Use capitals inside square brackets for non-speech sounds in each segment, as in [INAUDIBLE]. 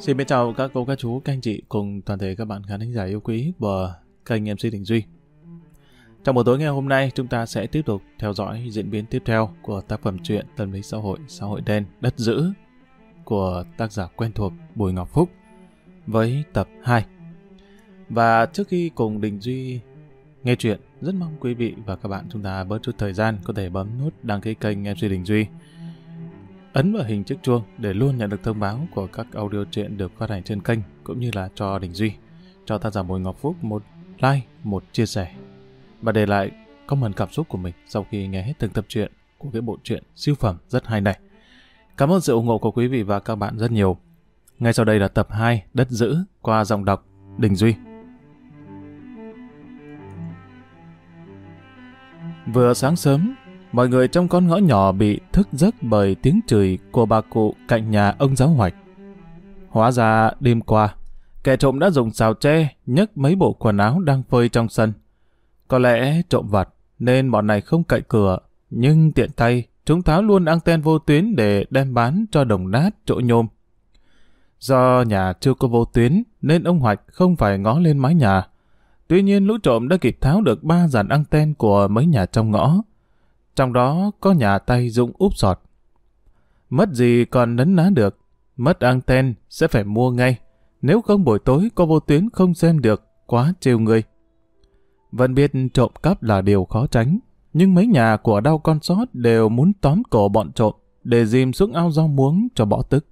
Xin biết chào các cô, các chú, các anh chị cùng toàn thể các bạn khán thính giả yêu quý của kênh MC Đình Duy. Trong buổi tối ngày hôm nay, chúng ta sẽ tiếp tục theo dõi diễn biến tiếp theo của tác phẩm truyện Tâm lý xã hội, xã hội đen, đất giữ của tác giả quen thuộc Bùi Ngọc Phúc với tập 2. Và trước khi cùng Đình Duy nghe chuyện, rất mong quý vị và các bạn chúng ta bớt chút thời gian có thể bấm nút đăng ký kênh MC Đình Duy ấn vào hình chiếc chuông để luôn nhận được thông báo của các audio truyện được phát hành trên kênh cũng như là cho Đình Duy, cho tác giả Bùi Ngọc Phúc một like, một chia sẻ và để lại comment cảm xúc của mình sau khi nghe hết từng tập truyện của cái bộ truyện siêu phẩm rất hay này. Cảm ơn sự ủng hộ của quý vị và các bạn rất nhiều. Ngay sau đây là tập 2 Đất Giữ qua giọng đọc Đình Duy. Vừa sáng sớm, mọi người trong con ngõ nhỏ bị thức giấc bởi tiếng chửi của bà cụ cạnh nhà ông giáo hoạch. Hóa ra đêm qua, kẻ trộm đã dùng xào tre nhấc mấy bộ quần áo đang phơi trong sân. Có lẽ trộm vặt nên bọn này không cậy cửa, nhưng tiện tay chúng tháo luôn anten vô tuyến để đem bán cho đồng nát chỗ nhôm. Do nhà chưa có vô tuyến nên ông Hoạch không phải ngó lên mái nhà. Tuy nhiên lũ trộm đã kịp tháo được ba dàn anten của mấy nhà trong ngõ trong đó có nhà tay dụng úp sọt. Mất gì còn nấn ná được, mất anten sẽ phải mua ngay, nếu không buổi tối có vô tuyến không xem được, quá trêu người. Vẫn biết trộm cắp là điều khó tránh, nhưng mấy nhà của đau con sót đều muốn tóm cổ bọn trộm để dìm xuống ao rau muống cho bỏ tức.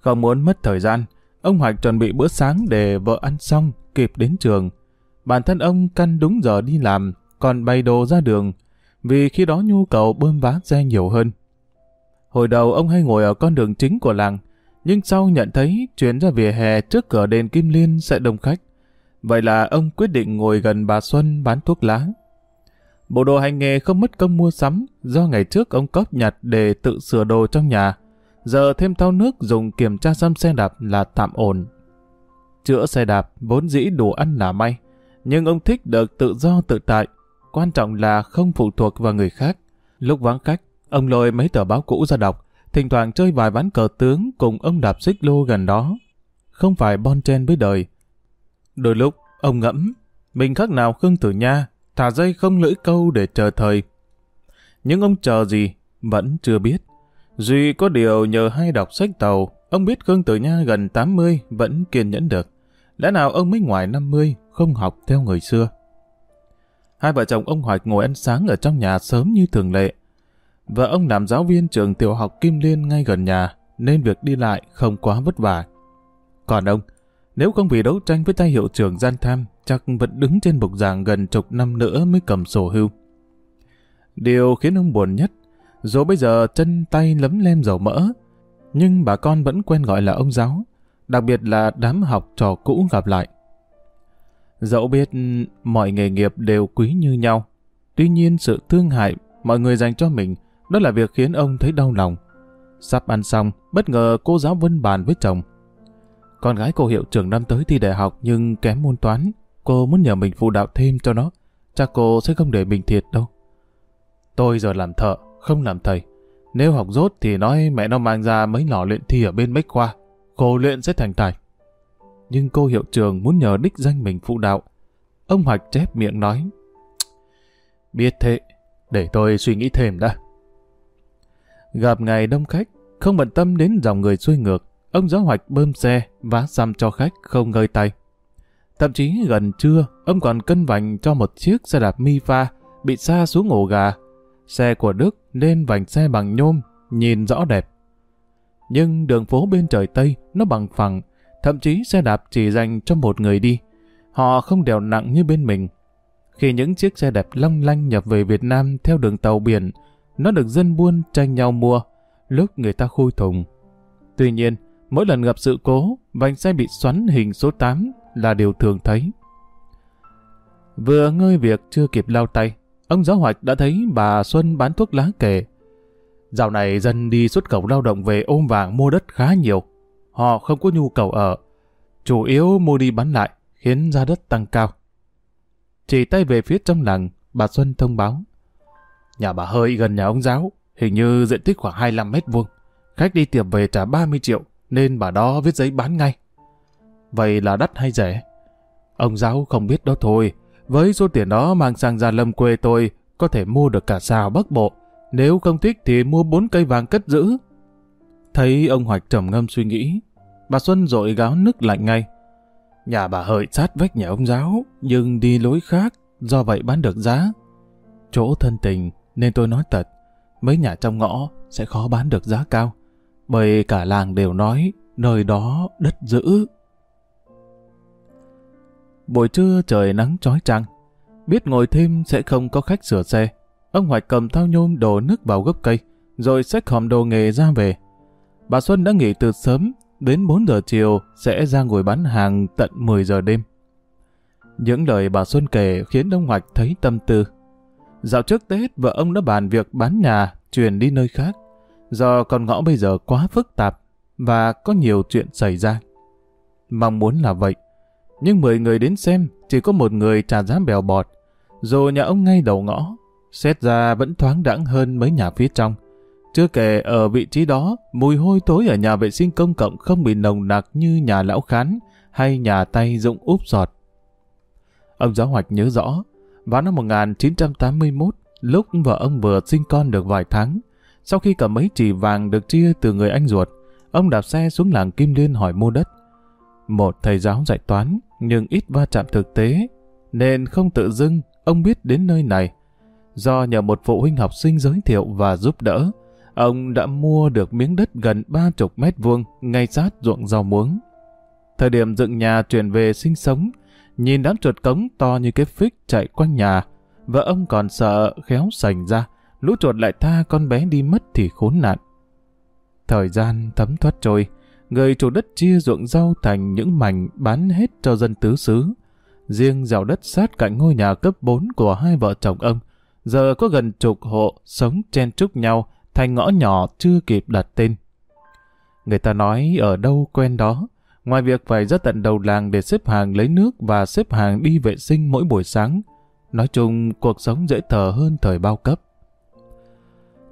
Không muốn mất thời gian, ông Hoạch chuẩn bị bữa sáng để vợ ăn xong, kịp đến trường. Bản thân ông căn đúng giờ đi làm, còn bày đồ ra đường, vì khi đó nhu cầu bơm vá xe nhiều hơn. Hồi đầu ông hay ngồi ở con đường chính của làng, nhưng sau nhận thấy chuyến ra vỉa hè trước cửa đền Kim Liên sẽ đông khách. Vậy là ông quyết định ngồi gần bà Xuân bán thuốc lá. Bộ đồ hành nghề không mất công mua sắm do ngày trước ông cóp nhặt để tự sửa đồ trong nhà. Giờ thêm thau nước dùng kiểm tra xăm xe đạp là tạm ổn. Chữa xe đạp vốn dĩ đủ ăn là may, nhưng ông thích được tự do tự tại Quan trọng là không phụ thuộc vào người khác. Lúc vắng khách, ông lôi mấy tờ báo cũ ra đọc, thỉnh thoảng chơi vài ván cờ tướng cùng ông đạp xích lô gần đó. Không phải bon chen với đời. Đôi lúc, ông ngẫm, mình khác nào Khương Tử Nha, thả dây không lưỡi câu để chờ thời. Nhưng ông chờ gì, vẫn chưa biết. Duy có điều nhờ hay đọc sách tàu, ông biết Khương Tử Nha gần 80 vẫn kiên nhẫn được. Lẽ nào ông mới ngoài 50, không học theo người xưa. Hai vợ chồng ông Hoạch ngồi ăn sáng ở trong nhà sớm như thường lệ. Vợ ông làm giáo viên trường tiểu học Kim Liên ngay gần nhà, nên việc đi lại không quá vất vả. Còn ông, nếu không vì đấu tranh với tay hiệu trưởng gian tham, chắc vẫn đứng trên bục giảng gần chục năm nữa mới cầm sổ hưu. Điều khiến ông buồn nhất, dù bây giờ chân tay lấm lem dầu mỡ, nhưng bà con vẫn quen gọi là ông giáo, đặc biệt là đám học trò cũ gặp lại. Dẫu biết mọi nghề nghiệp đều quý như nhau, tuy nhiên sự thương hại mọi người dành cho mình đó là việc khiến ông thấy đau lòng. Sắp ăn xong, bất ngờ cô giáo vân bàn với chồng. Con gái cô hiệu trưởng năm tới thi đại học nhưng kém môn toán. Cô muốn nhờ mình phụ đạo thêm cho nó. Chắc cô sẽ không để mình thiệt đâu. Tôi giờ làm thợ, không làm thầy. Nếu học rốt thì nói mẹ nó mang ra mấy lò luyện thi ở bên Bách Khoa. Cô luyện sẽ thành tài nhưng cô hiệu trưởng muốn nhờ đích danh mình phụ đạo. Ông Hoạch chép miệng nói, Biết thế, để tôi suy nghĩ thêm đã. Gặp ngày đông khách, không bận tâm đến dòng người xuôi ngược, ông giáo hoạch bơm xe, vá xăm cho khách không ngơi tay. Thậm chí gần trưa, ông còn cân vành cho một chiếc xe đạp mi pha bị xa xuống ổ gà. Xe của Đức nên vành xe bằng nhôm, nhìn rõ đẹp. Nhưng đường phố bên trời Tây nó bằng phẳng, Thậm chí xe đạp chỉ dành cho một người đi. Họ không đèo nặng như bên mình. Khi những chiếc xe đẹp long lanh nhập về Việt Nam theo đường tàu biển, nó được dân buôn tranh nhau mua, lúc người ta khui thùng. Tuy nhiên, mỗi lần gặp sự cố, vành xe bị xoắn hình số 8 là điều thường thấy. Vừa ngơi việc chưa kịp lau tay, ông giáo hoạch đã thấy bà Xuân bán thuốc lá kể. Dạo này dân đi xuất khẩu lao động về ôm vàng mua đất khá nhiều họ không có nhu cầu ở, chủ yếu mua đi bán lại, khiến giá đất tăng cao. Chỉ tay về phía trong làng, bà Xuân thông báo. Nhà bà hơi gần nhà ông giáo, hình như diện tích khoảng 25 mét vuông. Khách đi tiệm về trả 30 triệu, nên bà đó viết giấy bán ngay. Vậy là đắt hay rẻ? Ông giáo không biết đó thôi. Với số tiền đó mang sang Gia Lâm quê tôi, có thể mua được cả xào bắc bộ. Nếu không thích thì mua bốn cây vàng cất giữ. Thấy ông Hoạch trầm ngâm suy nghĩ, bà Xuân dội gáo nước lạnh ngay. Nhà bà hợi sát vách nhà ông giáo, nhưng đi lối khác, do vậy bán được giá. Chỗ thân tình, nên tôi nói thật, mấy nhà trong ngõ sẽ khó bán được giá cao, bởi cả làng đều nói nơi đó đất giữ. Buổi trưa trời nắng chói chang, biết ngồi thêm sẽ không có khách sửa xe. Ông Hoạch cầm thao nhôm đổ nước vào gốc cây, rồi xách hòm đồ nghề ra về. Bà Xuân đã nghỉ từ sớm, đến 4 giờ chiều sẽ ra ngồi bán hàng tận 10 giờ đêm. Những lời bà Xuân kể khiến ông Hoạch thấy tâm tư. Dạo trước Tết, vợ ông đã bàn việc bán nhà, chuyển đi nơi khác, do con ngõ bây giờ quá phức tạp và có nhiều chuyện xảy ra. Mong muốn là vậy, nhưng 10 người đến xem, chỉ có một người trả giá bèo bọt, dù nhà ông ngay đầu ngõ, xét ra vẫn thoáng đẳng hơn mấy nhà phía trong. Chưa kể ở vị trí đó, mùi hôi tối ở nhà vệ sinh công cộng không bị nồng nặc như nhà lão khán hay nhà tay dụng úp giọt. Ông giáo hoạch nhớ rõ, vào năm 1981, lúc vợ ông vừa sinh con được vài tháng, sau khi cả mấy chỉ vàng được chia từ người anh ruột, ông đạp xe xuống làng Kim Liên hỏi mua đất. Một thầy giáo dạy toán, nhưng ít va chạm thực tế, nên không tự dưng ông biết đến nơi này. Do nhờ một phụ huynh học sinh giới thiệu và giúp đỡ, ông đã mua được miếng đất gần ba chục mét vuông ngay sát ruộng rau muống. Thời điểm dựng nhà chuyển về sinh sống, nhìn đám chuột cống to như cái phích chạy quanh nhà, và ông còn sợ khéo sành ra, lũ chuột lại tha con bé đi mất thì khốn nạn. Thời gian thấm thoát trôi, người chủ đất chia ruộng rau thành những mảnh bán hết cho dân tứ xứ. Riêng dạo đất sát cạnh ngôi nhà cấp 4 của hai vợ chồng ông, giờ có gần chục hộ sống chen chúc nhau thành ngõ nhỏ chưa kịp đặt tên. Người ta nói ở đâu quen đó, ngoài việc phải ra tận đầu làng để xếp hàng lấy nước và xếp hàng đi vệ sinh mỗi buổi sáng, nói chung cuộc sống dễ thở hơn thời bao cấp.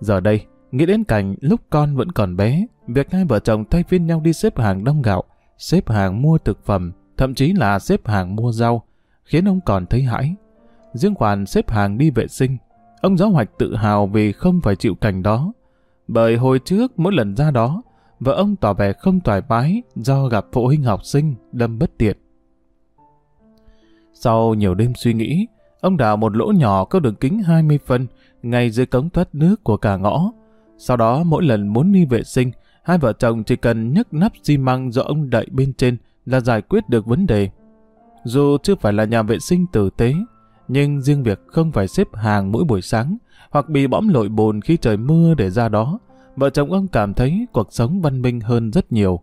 Giờ đây, nghĩ đến cảnh lúc con vẫn còn bé, việc hai vợ chồng thay phiên nhau đi xếp hàng đông gạo, xếp hàng mua thực phẩm, thậm chí là xếp hàng mua rau, khiến ông còn thấy hãi. Riêng khoản xếp hàng đi vệ sinh, ông giáo hoạch tự hào vì không phải chịu cảnh đó. Bởi hồi trước mỗi lần ra đó, vợ ông tỏ vẻ không thoải mái do gặp phụ huynh học sinh đâm bất tiện. Sau nhiều đêm suy nghĩ, ông đào một lỗ nhỏ có đường kính 20 phân ngay dưới cống thoát nước của cả ngõ. Sau đó mỗi lần muốn đi vệ sinh, hai vợ chồng chỉ cần nhấc nắp xi măng do ông đậy bên trên là giải quyết được vấn đề. Dù chưa phải là nhà vệ sinh tử tế, nhưng riêng việc không phải xếp hàng mỗi buổi sáng hoặc bị bõm lội bồn khi trời mưa để ra đó, vợ chồng ông cảm thấy cuộc sống văn minh hơn rất nhiều.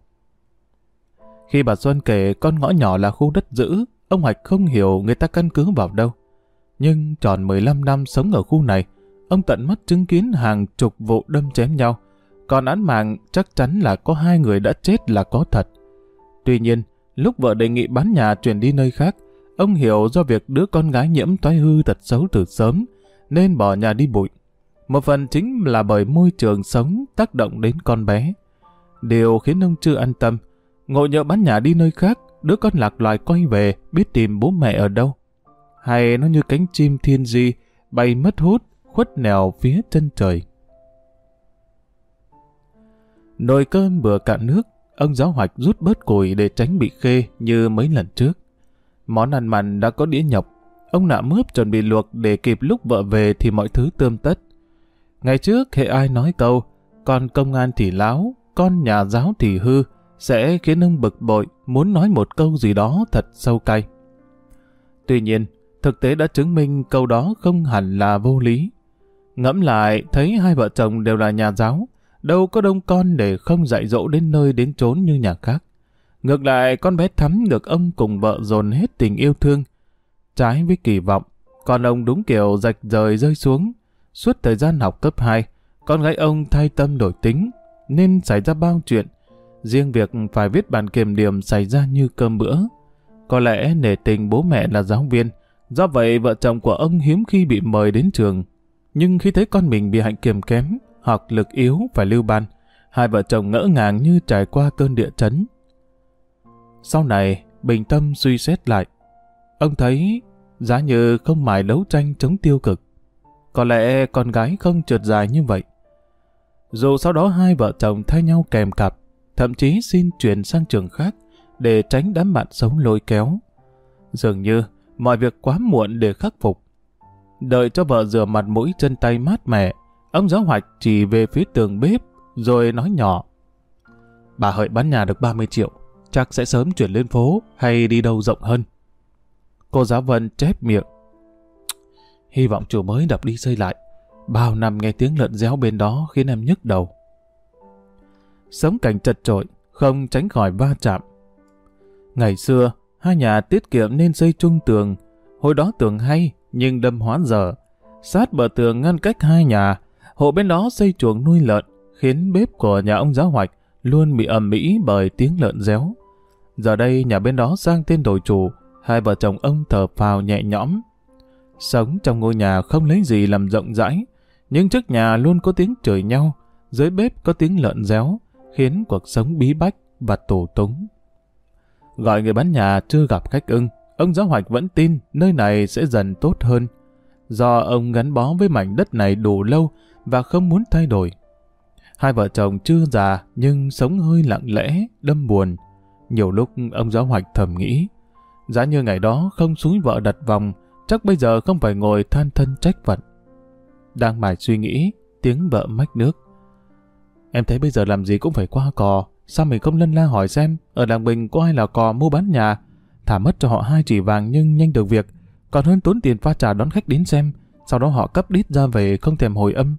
Khi bà Xuân kể con ngõ nhỏ là khu đất giữ, ông Hoạch không hiểu người ta căn cứ vào đâu. Nhưng tròn 15 năm sống ở khu này, ông tận mắt chứng kiến hàng chục vụ đâm chém nhau. Còn án mạng chắc chắn là có hai người đã chết là có thật. Tuy nhiên, lúc vợ đề nghị bán nhà chuyển đi nơi khác, ông hiểu do việc đứa con gái nhiễm toái hư thật xấu từ sớm, nên bỏ nhà đi bụi. Một phần chính là bởi môi trường sống tác động đến con bé. Điều khiến ông chưa an tâm, ngộ nhỡ bán nhà đi nơi khác, đứa con lạc loài quay về biết tìm bố mẹ ở đâu. Hay nó như cánh chim thiên di, bay mất hút, khuất nèo phía chân trời. Nồi cơm vừa cạn nước, ông giáo hoạch rút bớt củi để tránh bị khê như mấy lần trước. Món ăn mặn đã có đĩa nhọc, ông nạ mướp chuẩn bị luộc để kịp lúc vợ về thì mọi thứ tươm tất. Ngày trước hệ ai nói câu, con công an thì láo, con nhà giáo thì hư, sẽ khiến ông bực bội, muốn nói một câu gì đó thật sâu cay. Tuy nhiên, thực tế đã chứng minh câu đó không hẳn là vô lý. Ngẫm lại, thấy hai vợ chồng đều là nhà giáo, đâu có đông con để không dạy dỗ đến nơi đến chốn như nhà khác. Ngược lại, con bé Thắm được ông cùng vợ dồn hết tình yêu thương. Trái với kỳ vọng, con ông đúng kiểu rạch rời rơi xuống. Suốt thời gian học cấp 2, con gái ông thay tâm đổi tính, nên xảy ra bao chuyện. Riêng việc phải viết bản kiểm điểm xảy ra như cơm bữa. Có lẽ nể tình bố mẹ là giáo viên, do vậy vợ chồng của ông hiếm khi bị mời đến trường. Nhưng khi thấy con mình bị hạnh kiểm kém, hoặc lực yếu phải lưu ban, Hai vợ chồng ngỡ ngàng như trải qua cơn địa chấn. Sau này, bình tâm suy xét lại. Ông thấy giá như không mải đấu tranh chống tiêu cực. Có lẽ con gái không trượt dài như vậy. Dù sau đó hai vợ chồng thay nhau kèm cặp, thậm chí xin chuyển sang trường khác để tránh đám bạn sống lôi kéo. Dường như mọi việc quá muộn để khắc phục. Đợi cho vợ rửa mặt mũi chân tay mát mẻ, ông giáo hoạch chỉ về phía tường bếp rồi nói nhỏ. Bà Hợi bán nhà được 30 triệu, chắc sẽ sớm chuyển lên phố hay đi đâu rộng hơn. Cô giáo Vân chép miệng. Hy vọng chủ mới đập đi xây lại. Bao năm nghe tiếng lợn réo bên đó khiến em nhức đầu. Sống cảnh chật trội, không tránh khỏi va chạm. Ngày xưa, hai nhà tiết kiệm nên xây chung tường. Hồi đó tường hay, nhưng đâm hóa dở. Sát bờ tường ngăn cách hai nhà, hộ bên đó xây chuồng nuôi lợn, khiến bếp của nhà ông giáo hoạch luôn bị ầm ĩ bởi tiếng lợn réo. Giờ đây nhà bên đó sang tên đổi chủ, hai vợ chồng ông thở phào nhẹ nhõm. Sống trong ngôi nhà không lấy gì làm rộng rãi, nhưng trước nhà luôn có tiếng chửi nhau, dưới bếp có tiếng lợn réo, khiến cuộc sống bí bách và tù túng. Gọi người bán nhà chưa gặp khách ưng, ông giáo hoạch vẫn tin nơi này sẽ dần tốt hơn. Do ông gắn bó với mảnh đất này đủ lâu và không muốn thay đổi. Hai vợ chồng chưa già nhưng sống hơi lặng lẽ, đâm buồn. Nhiều lúc ông giáo hoạch thầm nghĩ, giá như ngày đó không xuống vợ đặt vòng, chắc bây giờ không phải ngồi than thân trách phận. Đang mải suy nghĩ, tiếng vợ mách nước. Em thấy bây giờ làm gì cũng phải qua cò, sao mình không lân la hỏi xem, ở làng Bình có ai là cò mua bán nhà, thả mất cho họ hai chỉ vàng nhưng nhanh được việc, còn hơn tốn tiền pha trà đón khách đến xem, sau đó họ cấp đít ra về không thèm hồi âm.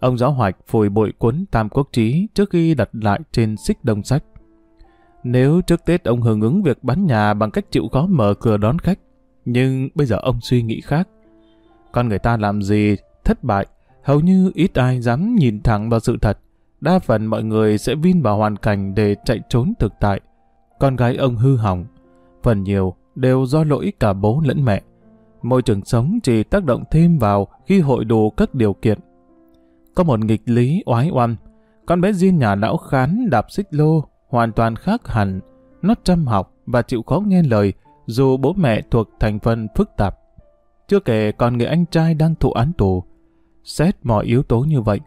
Ông giáo hoạch phủi bội cuốn Tam Quốc Chí trước khi đặt lại trên xích đông sách. Nếu trước Tết ông hưởng ứng việc bán nhà bằng cách chịu khó mở cửa đón khách, nhưng bây giờ ông suy nghĩ khác. Con người ta làm gì thất bại, hầu như ít ai dám nhìn thẳng vào sự thật. Đa phần mọi người sẽ vin vào hoàn cảnh để chạy trốn thực tại. Con gái ông hư hỏng, phần nhiều đều do lỗi cả bố lẫn mẹ. Môi trường sống chỉ tác động thêm vào khi hội đủ các điều kiện. Có một nghịch lý oái oăm, con bé Jin nhà lão khán đạp xích lô hoàn toàn khác hẳn. Nó chăm học và chịu khó nghe lời dù bố mẹ thuộc thành phần phức tạp. Chưa kể còn người anh trai đang thụ án tù. Xét mọi yếu tố như vậy,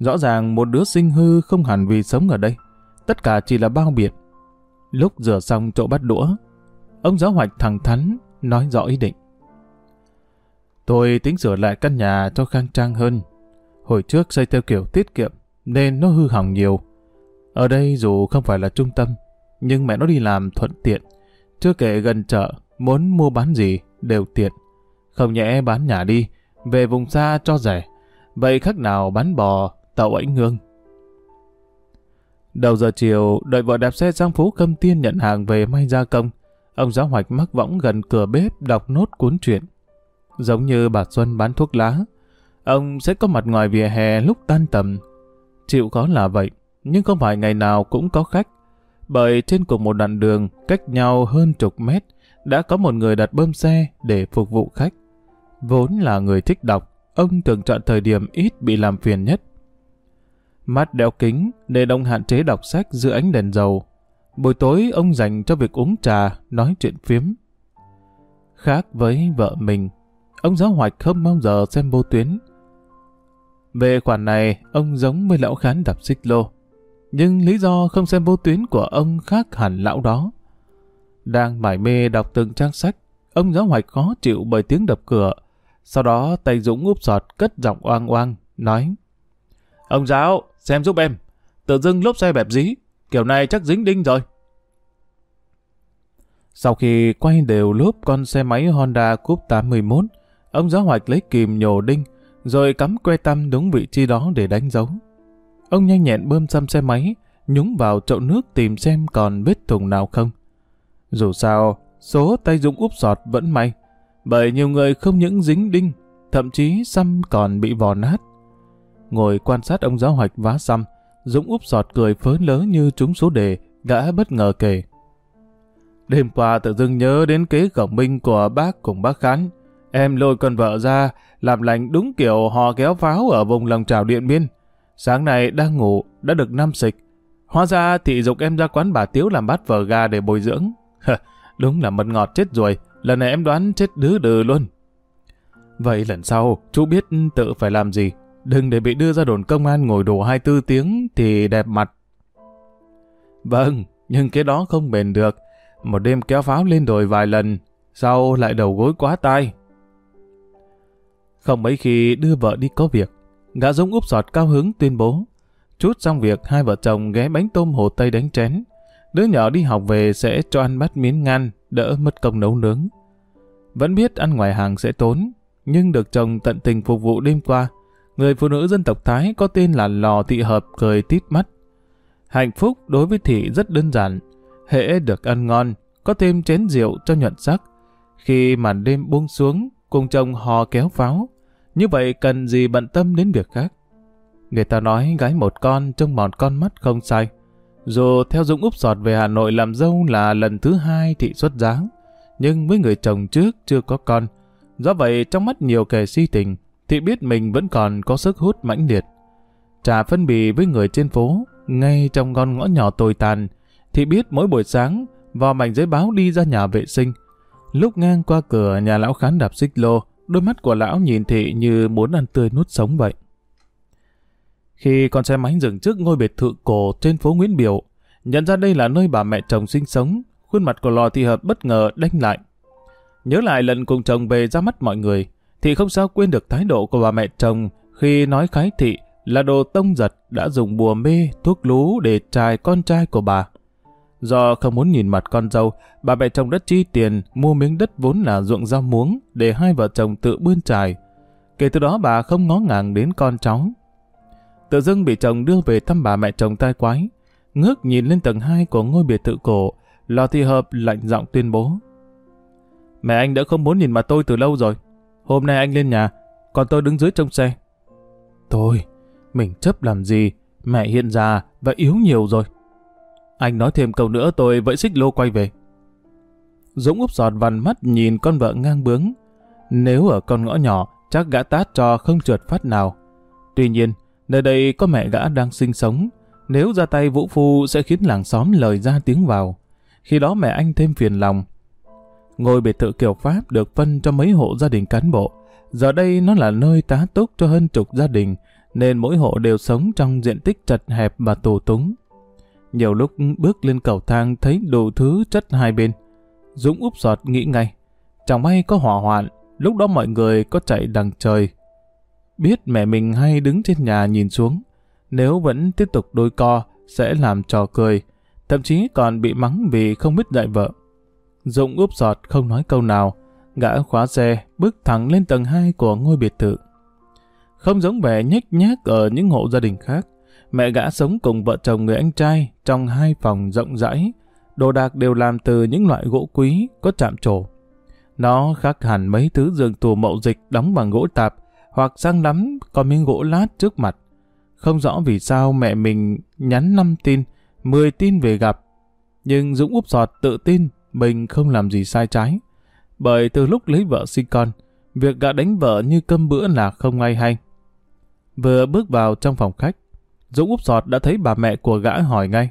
rõ ràng một đứa sinh hư không hẳn vì sống ở đây. Tất cả chỉ là bao biệt Lúc rửa xong chỗ bắt đũa, ông giáo hoạch thẳng thắn, nói rõ ý định. Tôi tính sửa lại căn nhà cho khang trang hơn. Hồi trước xây theo kiểu tiết kiệm, nên nó hư hỏng nhiều. Ở đây dù không phải là trung tâm, nhưng mẹ nó đi làm thuận tiện. Chưa kể gần chợ, muốn mua bán gì đều tiện. Không nhẽ bán nhà đi, về vùng xa cho rẻ. Vậy khác nào bán bò, tàu ảnh ngương. Đầu giờ chiều, đợi vợ đạp xe sang phố Câm Tiên nhận hàng về may gia công. Ông giáo hoạch mắc võng gần cửa bếp đọc nốt cuốn truyện. Giống như bà Xuân bán thuốc lá, ông sẽ có mặt ngoài vỉa hè lúc tan tầm. Chịu có là vậy, nhưng không phải ngày nào cũng có khách. Bởi trên cùng một đoạn đường, cách nhau hơn chục mét, đã có một người đặt bơm xe để phục vụ khách. Vốn là người thích đọc, ông thường chọn thời điểm ít bị làm phiền nhất. Mắt đeo kính để đông hạn chế đọc sách dưới ánh đèn dầu. Buổi tối ông dành cho việc uống trà, nói chuyện phiếm. Khác với vợ mình, ông giáo hoạch không bao giờ xem vô tuyến. Về khoản này, ông giống với lão khán đập xích lô. Nhưng lý do không xem vô tuyến của ông khác hẳn lão đó. Đang mải mê đọc từng trang sách, ông giáo hoạch khó chịu bởi tiếng đập cửa. Sau đó tay Dũng úp sọt cất giọng oang oang, nói Ông giáo, xem giúp em. Tự dưng lốp xe bẹp dí, kiểu này chắc dính đinh rồi. Sau khi quay đều lốp con xe máy Honda cup 81, ông giáo hoạch lấy kìm nhổ đinh, rồi cắm que tăm đúng vị trí đó để đánh dấu. Ông nhanh nhẹn bơm xăm xe máy, nhúng vào chậu nước tìm xem còn vết thùng nào không. Dù sao, số tay Dũng úp sọt vẫn may, bởi nhiều người không những dính đinh, thậm chí xăm còn bị vò nát. Ngồi quan sát ông giáo hoạch vá xăm, Dũng úp sọt cười phớn lớn như trúng số đề, gã bất ngờ kể. Đêm qua tự dưng nhớ đến kế khổng minh của bác cùng bác Khán. Em lôi con vợ ra, làm lành đúng kiểu họ kéo pháo ở vùng lòng trào điện biên. Sáng nay đang ngủ, đã được năm xịch. Hóa ra thị dục em ra quán bà Tiếu làm bát vở gà để bồi dưỡng. [LAUGHS] Đúng là mật ngọt chết rồi, lần này em đoán chết đứ đừ luôn. Vậy lần sau, chú biết tự phải làm gì. Đừng để bị đưa ra đồn công an ngồi đủ 24 tiếng thì đẹp mặt. Vâng, nhưng cái đó không bền được. Một đêm kéo pháo lên đồi vài lần, sau lại đầu gối quá tai. Không mấy khi đưa vợ đi có việc, gã giống úp sọt cao hứng tuyên bố. Chút xong việc, hai vợ chồng ghé bánh tôm hồ Tây đánh chén. Đứa nhỏ đi học về sẽ cho ăn bát miếng ngan, đỡ mất công nấu nướng. Vẫn biết ăn ngoài hàng sẽ tốn, nhưng được chồng tận tình phục vụ đêm qua, người phụ nữ dân tộc Thái có tên là Lò Thị Hợp cười tít mắt. Hạnh phúc đối với Thị rất đơn giản, hễ được ăn ngon, có thêm chén rượu cho nhuận sắc. Khi màn đêm buông xuống, cùng chồng hò kéo pháo, như vậy cần gì bận tâm đến việc khác. Người ta nói gái một con trông mòn con mắt không sai. Dù theo Dũng úp sọt về Hà Nội làm dâu là lần thứ hai thị xuất giá, nhưng với người chồng trước chưa có con. Do vậy trong mắt nhiều kẻ si tình, thị biết mình vẫn còn có sức hút mãnh liệt. Trả phân bì với người trên phố, ngay trong con ngõ nhỏ tồi tàn, thị biết mỗi buổi sáng, vào mảnh giấy báo đi ra nhà vệ sinh. Lúc ngang qua cửa nhà lão khán đạp xích lô, đôi mắt của lão nhìn thị như muốn ăn tươi nuốt sống vậy. Khi con xe máy dừng trước ngôi biệt thự cổ trên phố Nguyễn Biểu, nhận ra đây là nơi bà mẹ chồng sinh sống, khuôn mặt của lò thị hợp bất ngờ đanh lại. Nhớ lại lần cùng chồng về ra mắt mọi người, thì không sao quên được thái độ của bà mẹ chồng khi nói khái thị là đồ tông giật đã dùng bùa mê, thuốc lú để trài con trai của bà. Do không muốn nhìn mặt con dâu, bà mẹ chồng đã chi tiền mua miếng đất vốn là ruộng rau muống để hai vợ chồng tự bươn trải. Kể từ đó bà không ngó ngàng đến con cháu. Tự dưng bị chồng đưa về thăm bà mẹ chồng tai quái. Ngước nhìn lên tầng 2 của ngôi biệt thự cổ, Lò Thị Hợp lạnh giọng tuyên bố. Mẹ anh đã không muốn nhìn mặt tôi từ lâu rồi. Hôm nay anh lên nhà, còn tôi đứng dưới trong xe. Tôi, mình chấp làm gì? Mẹ hiện già và yếu nhiều rồi. Anh nói thêm câu nữa tôi vẫy xích lô quay về. Dũng úp giọt vằn mắt nhìn con vợ ngang bướng. Nếu ở con ngõ nhỏ, chắc gã tát cho không trượt phát nào. Tuy nhiên, nơi đây có mẹ gã đang sinh sống. Nếu ra tay vũ phu sẽ khiến làng xóm lời ra tiếng vào. Khi đó mẹ anh thêm phiền lòng. Ngôi biệt thự kiểu Pháp được phân cho mấy hộ gia đình cán bộ. Giờ đây nó là nơi tá túc cho hơn chục gia đình, nên mỗi hộ đều sống trong diện tích chật hẹp và tù túng. Nhiều lúc bước lên cầu thang thấy đồ thứ chất hai bên. Dũng úp giọt nghĩ ngay. Chẳng may có hỏa hoạn, lúc đó mọi người có chạy đằng trời. Biết mẹ mình hay đứng trên nhà nhìn xuống. Nếu vẫn tiếp tục đôi co, sẽ làm trò cười. Thậm chí còn bị mắng vì không biết dạy vợ. Dũng úp giọt không nói câu nào. Gã khóa xe, bước thẳng lên tầng 2 của ngôi biệt thự. Không giống vẻ nhếch nhác ở những hộ gia đình khác. Mẹ gã sống cùng vợ chồng người anh trai trong hai phòng rộng rãi. Đồ đạc đều làm từ những loại gỗ quý, có chạm trổ. Nó khác hẳn mấy thứ giường tù mậu dịch đóng bằng gỗ tạp, hoặc sang lắm có miếng gỗ lát trước mặt. Không rõ vì sao mẹ mình nhắn 5 tin, 10 tin về gặp. Nhưng Dũng úp sọt tự tin mình không làm gì sai trái. Bởi từ lúc lấy vợ sinh con, việc gã đánh vợ như cơm bữa là không ai hay. Vừa bước vào trong phòng khách, Dũng úp sọt đã thấy bà mẹ của gã hỏi ngay.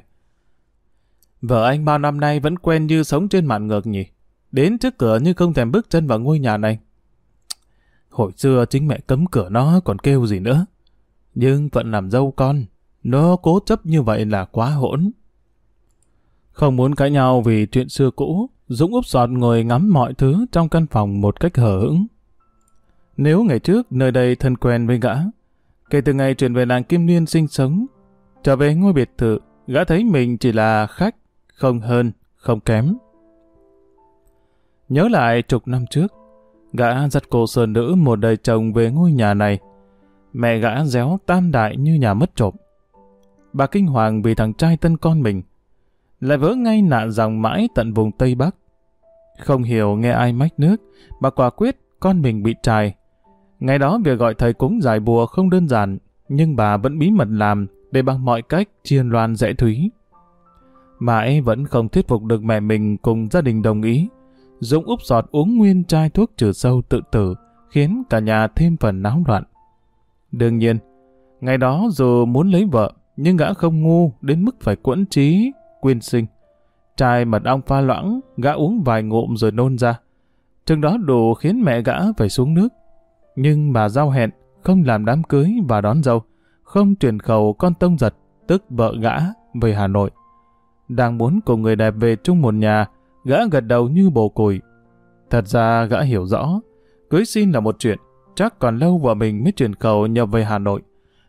Vợ anh bao năm nay vẫn quen như sống trên mạn ngược nhỉ? Đến trước cửa như không thèm bước chân vào ngôi nhà này. Hồi xưa chính mẹ cấm cửa nó còn kêu gì nữa. Nhưng vẫn làm dâu con, nó cố chấp như vậy là quá hỗn. Không muốn cãi nhau vì chuyện xưa cũ, Dũng úp sọt ngồi ngắm mọi thứ trong căn phòng một cách hở hững. Nếu ngày trước nơi đây thân quen với gã, Kể từ ngày chuyển về làng Kim Liên sinh sống, trở về ngôi biệt thự, gã thấy mình chỉ là khách, không hơn, không kém. Nhớ lại chục năm trước, gã dắt cô sơn nữ một đời chồng về ngôi nhà này. Mẹ gã réo tam đại như nhà mất trộm. Bà kinh hoàng vì thằng trai tân con mình, lại vỡ ngay nạn dòng mãi tận vùng Tây Bắc. Không hiểu nghe ai mách nước, bà quả quyết con mình bị trài, Ngày đó việc gọi thầy cúng giải bùa không đơn giản, nhưng bà vẫn bí mật làm để bằng mọi cách chiên loan dễ thúy. Mãi e vẫn không thuyết phục được mẹ mình cùng gia đình đồng ý. Dũng úp giọt uống nguyên chai thuốc trừ sâu tự tử, khiến cả nhà thêm phần náo loạn. Đương nhiên, Ngày đó dù muốn lấy vợ, nhưng gã không ngu đến mức phải quẫn trí, quyên sinh. Chai mật ong pha loãng, gã uống vài ngụm rồi nôn ra. Chừng đó đủ khiến mẹ gã phải xuống nước. Nhưng bà giao hẹn, không làm đám cưới và đón dâu, không truyền khẩu con tông giật, tức vợ gã, về Hà Nội. Đang muốn cùng người đẹp về chung một nhà, gã gật đầu như bồ củi. Thật ra gã hiểu rõ, cưới xin là một chuyện, chắc còn lâu vợ mình mới truyền khẩu nhập về Hà Nội.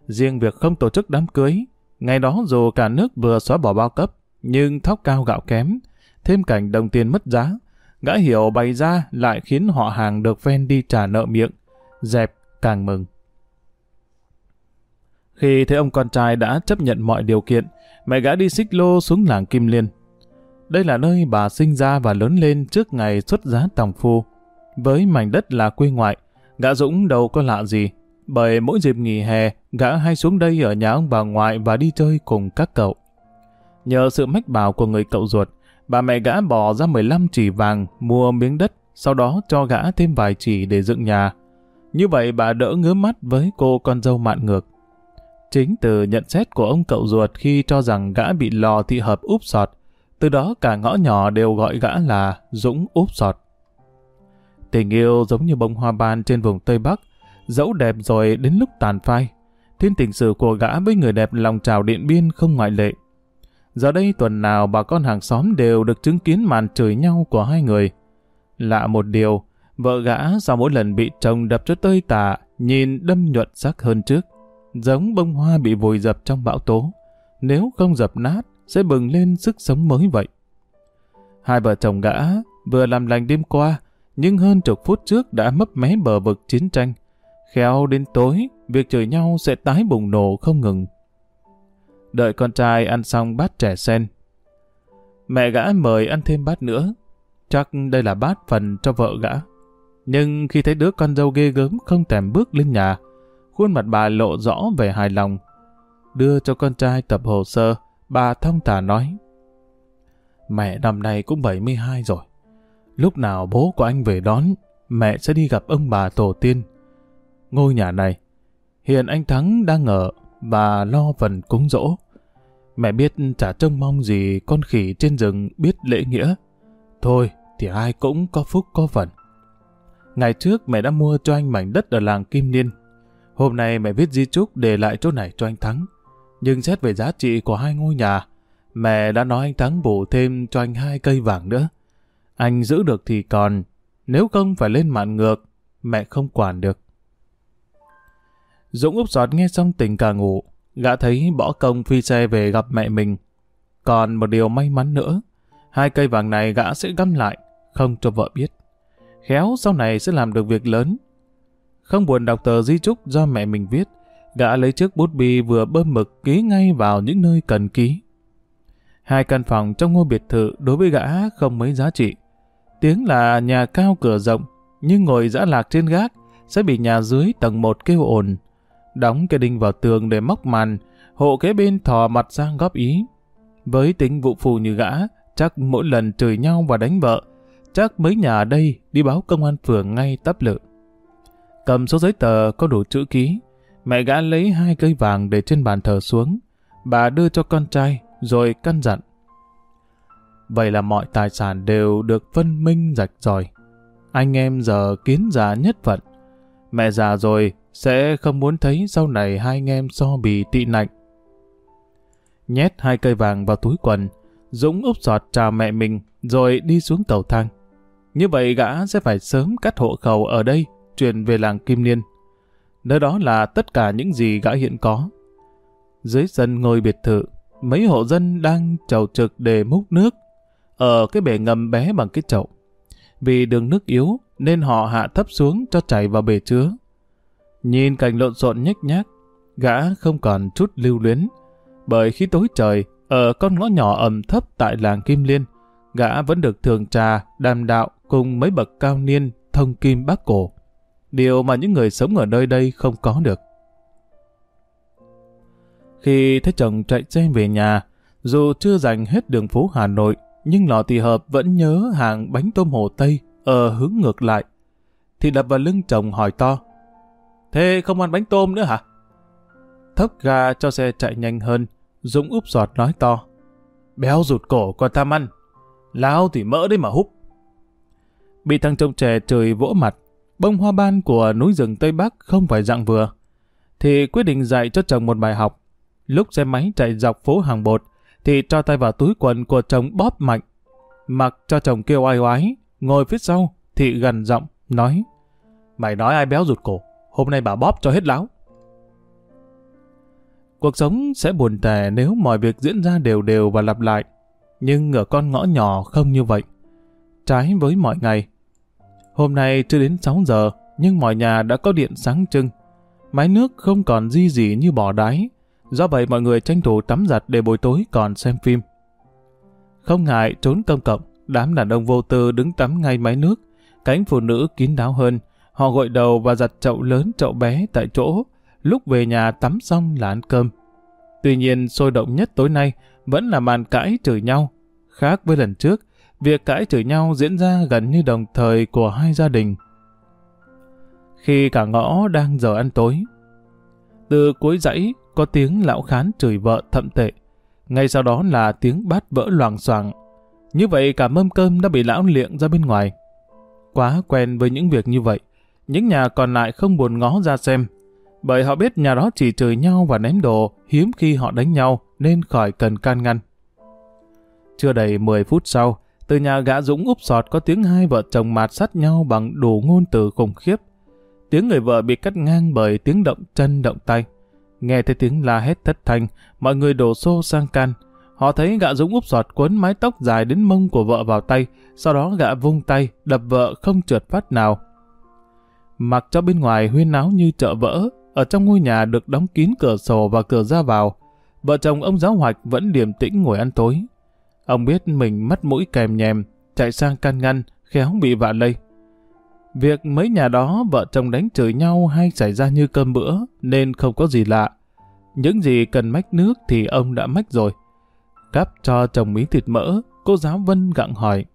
Riêng việc không tổ chức đám cưới, ngày đó dù cả nước vừa xóa bỏ bao cấp, nhưng thóc cao gạo kém, thêm cảnh đồng tiền mất giá, gã hiểu bày ra lại khiến họ hàng được ven đi trả nợ miệng, dẹp càng mừng. Khi thấy ông con trai đã chấp nhận mọi điều kiện, mẹ gã đi xích lô xuống làng Kim Liên. Đây là nơi bà sinh ra và lớn lên trước ngày xuất giá tòng phu. Với mảnh đất là quê ngoại, gã Dũng đâu có lạ gì, bởi mỗi dịp nghỉ hè, gã hay xuống đây ở nhà ông bà ngoại và đi chơi cùng các cậu. Nhờ sự mách bảo của người cậu ruột, bà mẹ gã bỏ ra 15 chỉ vàng mua miếng đất, sau đó cho gã thêm vài chỉ để dựng nhà. Như vậy bà đỡ ngứa mắt với cô con dâu mạn ngược. Chính từ nhận xét của ông cậu ruột khi cho rằng gã bị lò thị hợp úp sọt, từ đó cả ngõ nhỏ đều gọi gã là Dũng úp sọt. Tình yêu giống như bông hoa ban trên vùng Tây Bắc, dẫu đẹp rồi đến lúc tàn phai. Thiên tình sử của gã với người đẹp lòng trào điện biên không ngoại lệ. Giờ đây tuần nào bà con hàng xóm đều được chứng kiến màn chửi nhau của hai người. Lạ một điều, vợ gã sau mỗi lần bị chồng đập cho tơi tả, nhìn đâm nhuận sắc hơn trước. Giống bông hoa bị vùi dập trong bão tố. Nếu không dập nát, sẽ bừng lên sức sống mới vậy. Hai vợ chồng gã vừa làm lành đêm qua, nhưng hơn chục phút trước đã mấp mé bờ vực chiến tranh. Khéo đến tối, việc chửi nhau sẽ tái bùng nổ không ngừng. Đợi con trai ăn xong bát trẻ sen. Mẹ gã mời ăn thêm bát nữa. Chắc đây là bát phần cho vợ gã. Nhưng khi thấy đứa con dâu ghê gớm không thèm bước lên nhà, khuôn mặt bà lộ rõ về hài lòng. Đưa cho con trai tập hồ sơ, bà thông thả nói. Mẹ năm nay cũng 72 rồi. Lúc nào bố của anh về đón, mẹ sẽ đi gặp ông bà tổ tiên. Ngôi nhà này, hiện anh Thắng đang ở và lo phần cúng dỗ. Mẹ biết chả trông mong gì con khỉ trên rừng biết lễ nghĩa. Thôi thì ai cũng có phúc có phần. Ngày trước mẹ đã mua cho anh mảnh đất ở làng Kim Liên. Hôm nay mẹ viết di chúc để lại chỗ này cho anh Thắng. Nhưng xét về giá trị của hai ngôi nhà, mẹ đã nói anh Thắng bổ thêm cho anh hai cây vàng nữa. Anh giữ được thì còn, nếu không phải lên mạn ngược, mẹ không quản được. Dũng úp giọt nghe xong tỉnh cả ngủ, gã thấy bỏ công phi xe về gặp mẹ mình. Còn một điều may mắn nữa, hai cây vàng này gã sẽ găm lại, không cho vợ biết. Khéo sau này sẽ làm được việc lớn. Không buồn đọc tờ di chúc do mẹ mình viết, gã lấy chiếc bút bi vừa bơm mực ký ngay vào những nơi cần ký. Hai căn phòng trong ngôi biệt thự đối với gã không mấy giá trị. Tiếng là nhà cao cửa rộng, nhưng ngồi dã lạc trên gác sẽ bị nhà dưới tầng một kêu ồn. Đóng cái đinh vào tường để móc màn, hộ kế bên thò mặt sang góp ý. Với tính vụ phù như gã, chắc mỗi lần chửi nhau và đánh vợ, chắc mấy nhà ở đây đi báo công an phường ngay tấp lự. Cầm số giấy tờ có đủ chữ ký, mẹ gã lấy hai cây vàng để trên bàn thờ xuống. Bà đưa cho con trai, rồi căn dặn. Vậy là mọi tài sản đều được phân minh rạch ròi. Anh em giờ kiến già nhất phận. Mẹ già rồi sẽ không muốn thấy sau này hai anh em so bì tị nạnh. Nhét hai cây vàng vào túi quần, Dũng úp sọt chào mẹ mình rồi đi xuống cầu thang. Như vậy gã sẽ phải sớm cắt hộ khẩu ở đây, chuyển về làng Kim Niên. Nơi đó là tất cả những gì gã hiện có. Dưới sân ngôi biệt thự, mấy hộ dân đang chầu trực để múc nước ở cái bể ngầm bé bằng cái chậu. Vì đường nước yếu nên họ hạ thấp xuống cho chảy vào bể chứa. Nhìn cảnh lộn xộn nhếch nhác, gã không còn chút lưu luyến. Bởi khi tối trời, ở con ngõ nhỏ ẩm thấp tại làng Kim Liên, gã vẫn được thường trà, đàm đạo cùng mấy bậc cao niên thông kim bác cổ. Điều mà những người sống ở nơi đây không có được. Khi thấy chồng chạy xe về nhà, dù chưa dành hết đường phố Hà Nội, nhưng lò tỳ hợp vẫn nhớ hàng bánh tôm hồ Tây ở hướng ngược lại. Thì đập vào lưng chồng hỏi to. Thế không ăn bánh tôm nữa hả? thấp ga cho xe chạy nhanh hơn. Dũng úp giọt nói to. Béo rụt cổ còn tham ăn. Lao thì mỡ đấy mà húp. Bị thằng trông trẻ trời vỗ mặt. Bông hoa ban của núi rừng Tây Bắc không phải dạng vừa. Thì quyết định dạy cho chồng một bài học. Lúc xe máy chạy dọc phố hàng bột, thì cho tay vào túi quần của chồng bóp mạnh. Mặc cho chồng kêu oai oái, ngồi phía sau, thì gần giọng, nói Mày nói ai béo rụt cổ, hôm nay bà bóp cho hết láo. Cuộc sống sẽ buồn tẻ nếu mọi việc diễn ra đều đều và lặp lại. Nhưng ở con ngõ nhỏ không như vậy. Trái với mọi ngày. Hôm nay chưa đến 6 giờ, nhưng mọi nhà đã có điện sáng trưng. Máy nước không còn di gì như bỏ đáy. Do vậy mọi người tranh thủ tắm giặt để buổi tối còn xem phim. Không ngại trốn công cộng, đám đàn ông vô tư đứng tắm ngay máy nước. Cánh phụ nữ kín đáo hơn, họ gội đầu và giặt chậu lớn chậu bé tại chỗ, lúc về nhà tắm xong là ăn cơm. Tuy nhiên sôi động nhất tối nay vẫn là màn cãi chửi nhau. Khác với lần trước, việc cãi chửi nhau diễn ra gần như đồng thời của hai gia đình. Khi cả ngõ đang giờ ăn tối, từ cuối dãy có tiếng lão khán chửi vợ thậm tệ. Ngay sau đó là tiếng bát vỡ loàng xoảng. Như vậy cả mâm cơm đã bị lão liệng ra bên ngoài. Quá quen với những việc như vậy, những nhà còn lại không buồn ngó ra xem. Bởi họ biết nhà đó chỉ chửi nhau và ném đồ, hiếm khi họ đánh nhau nên khỏi cần can ngăn. Chưa đầy 10 phút sau, từ nhà gã Dũng úp sọt có tiếng hai vợ chồng mạt sát nhau bằng đủ ngôn từ khủng khiếp. Tiếng người vợ bị cắt ngang bởi tiếng động chân động tay. Nghe thấy tiếng la hét thất thanh, mọi người đổ xô sang can. Họ thấy gã Dũng úp sọt quấn mái tóc dài đến mông của vợ vào tay, sau đó gã vung tay, đập vợ không trượt phát nào. Mặc cho bên ngoài huyên náo như chợ vỡ, ở trong ngôi nhà được đóng kín cửa sổ và cửa ra vào. Vợ chồng ông giáo hoạch vẫn điềm tĩnh ngồi ăn tối. Ông biết mình mất mũi kèm nhèm, chạy sang can ngăn, khéo bị vạ lây. Việc mấy nhà đó vợ chồng đánh chửi nhau hay xảy ra như cơm bữa nên không có gì lạ. Những gì cần mách nước thì ông đã mách rồi. Cắp cho chồng miếng thịt mỡ, cô giáo Vân gặng hỏi.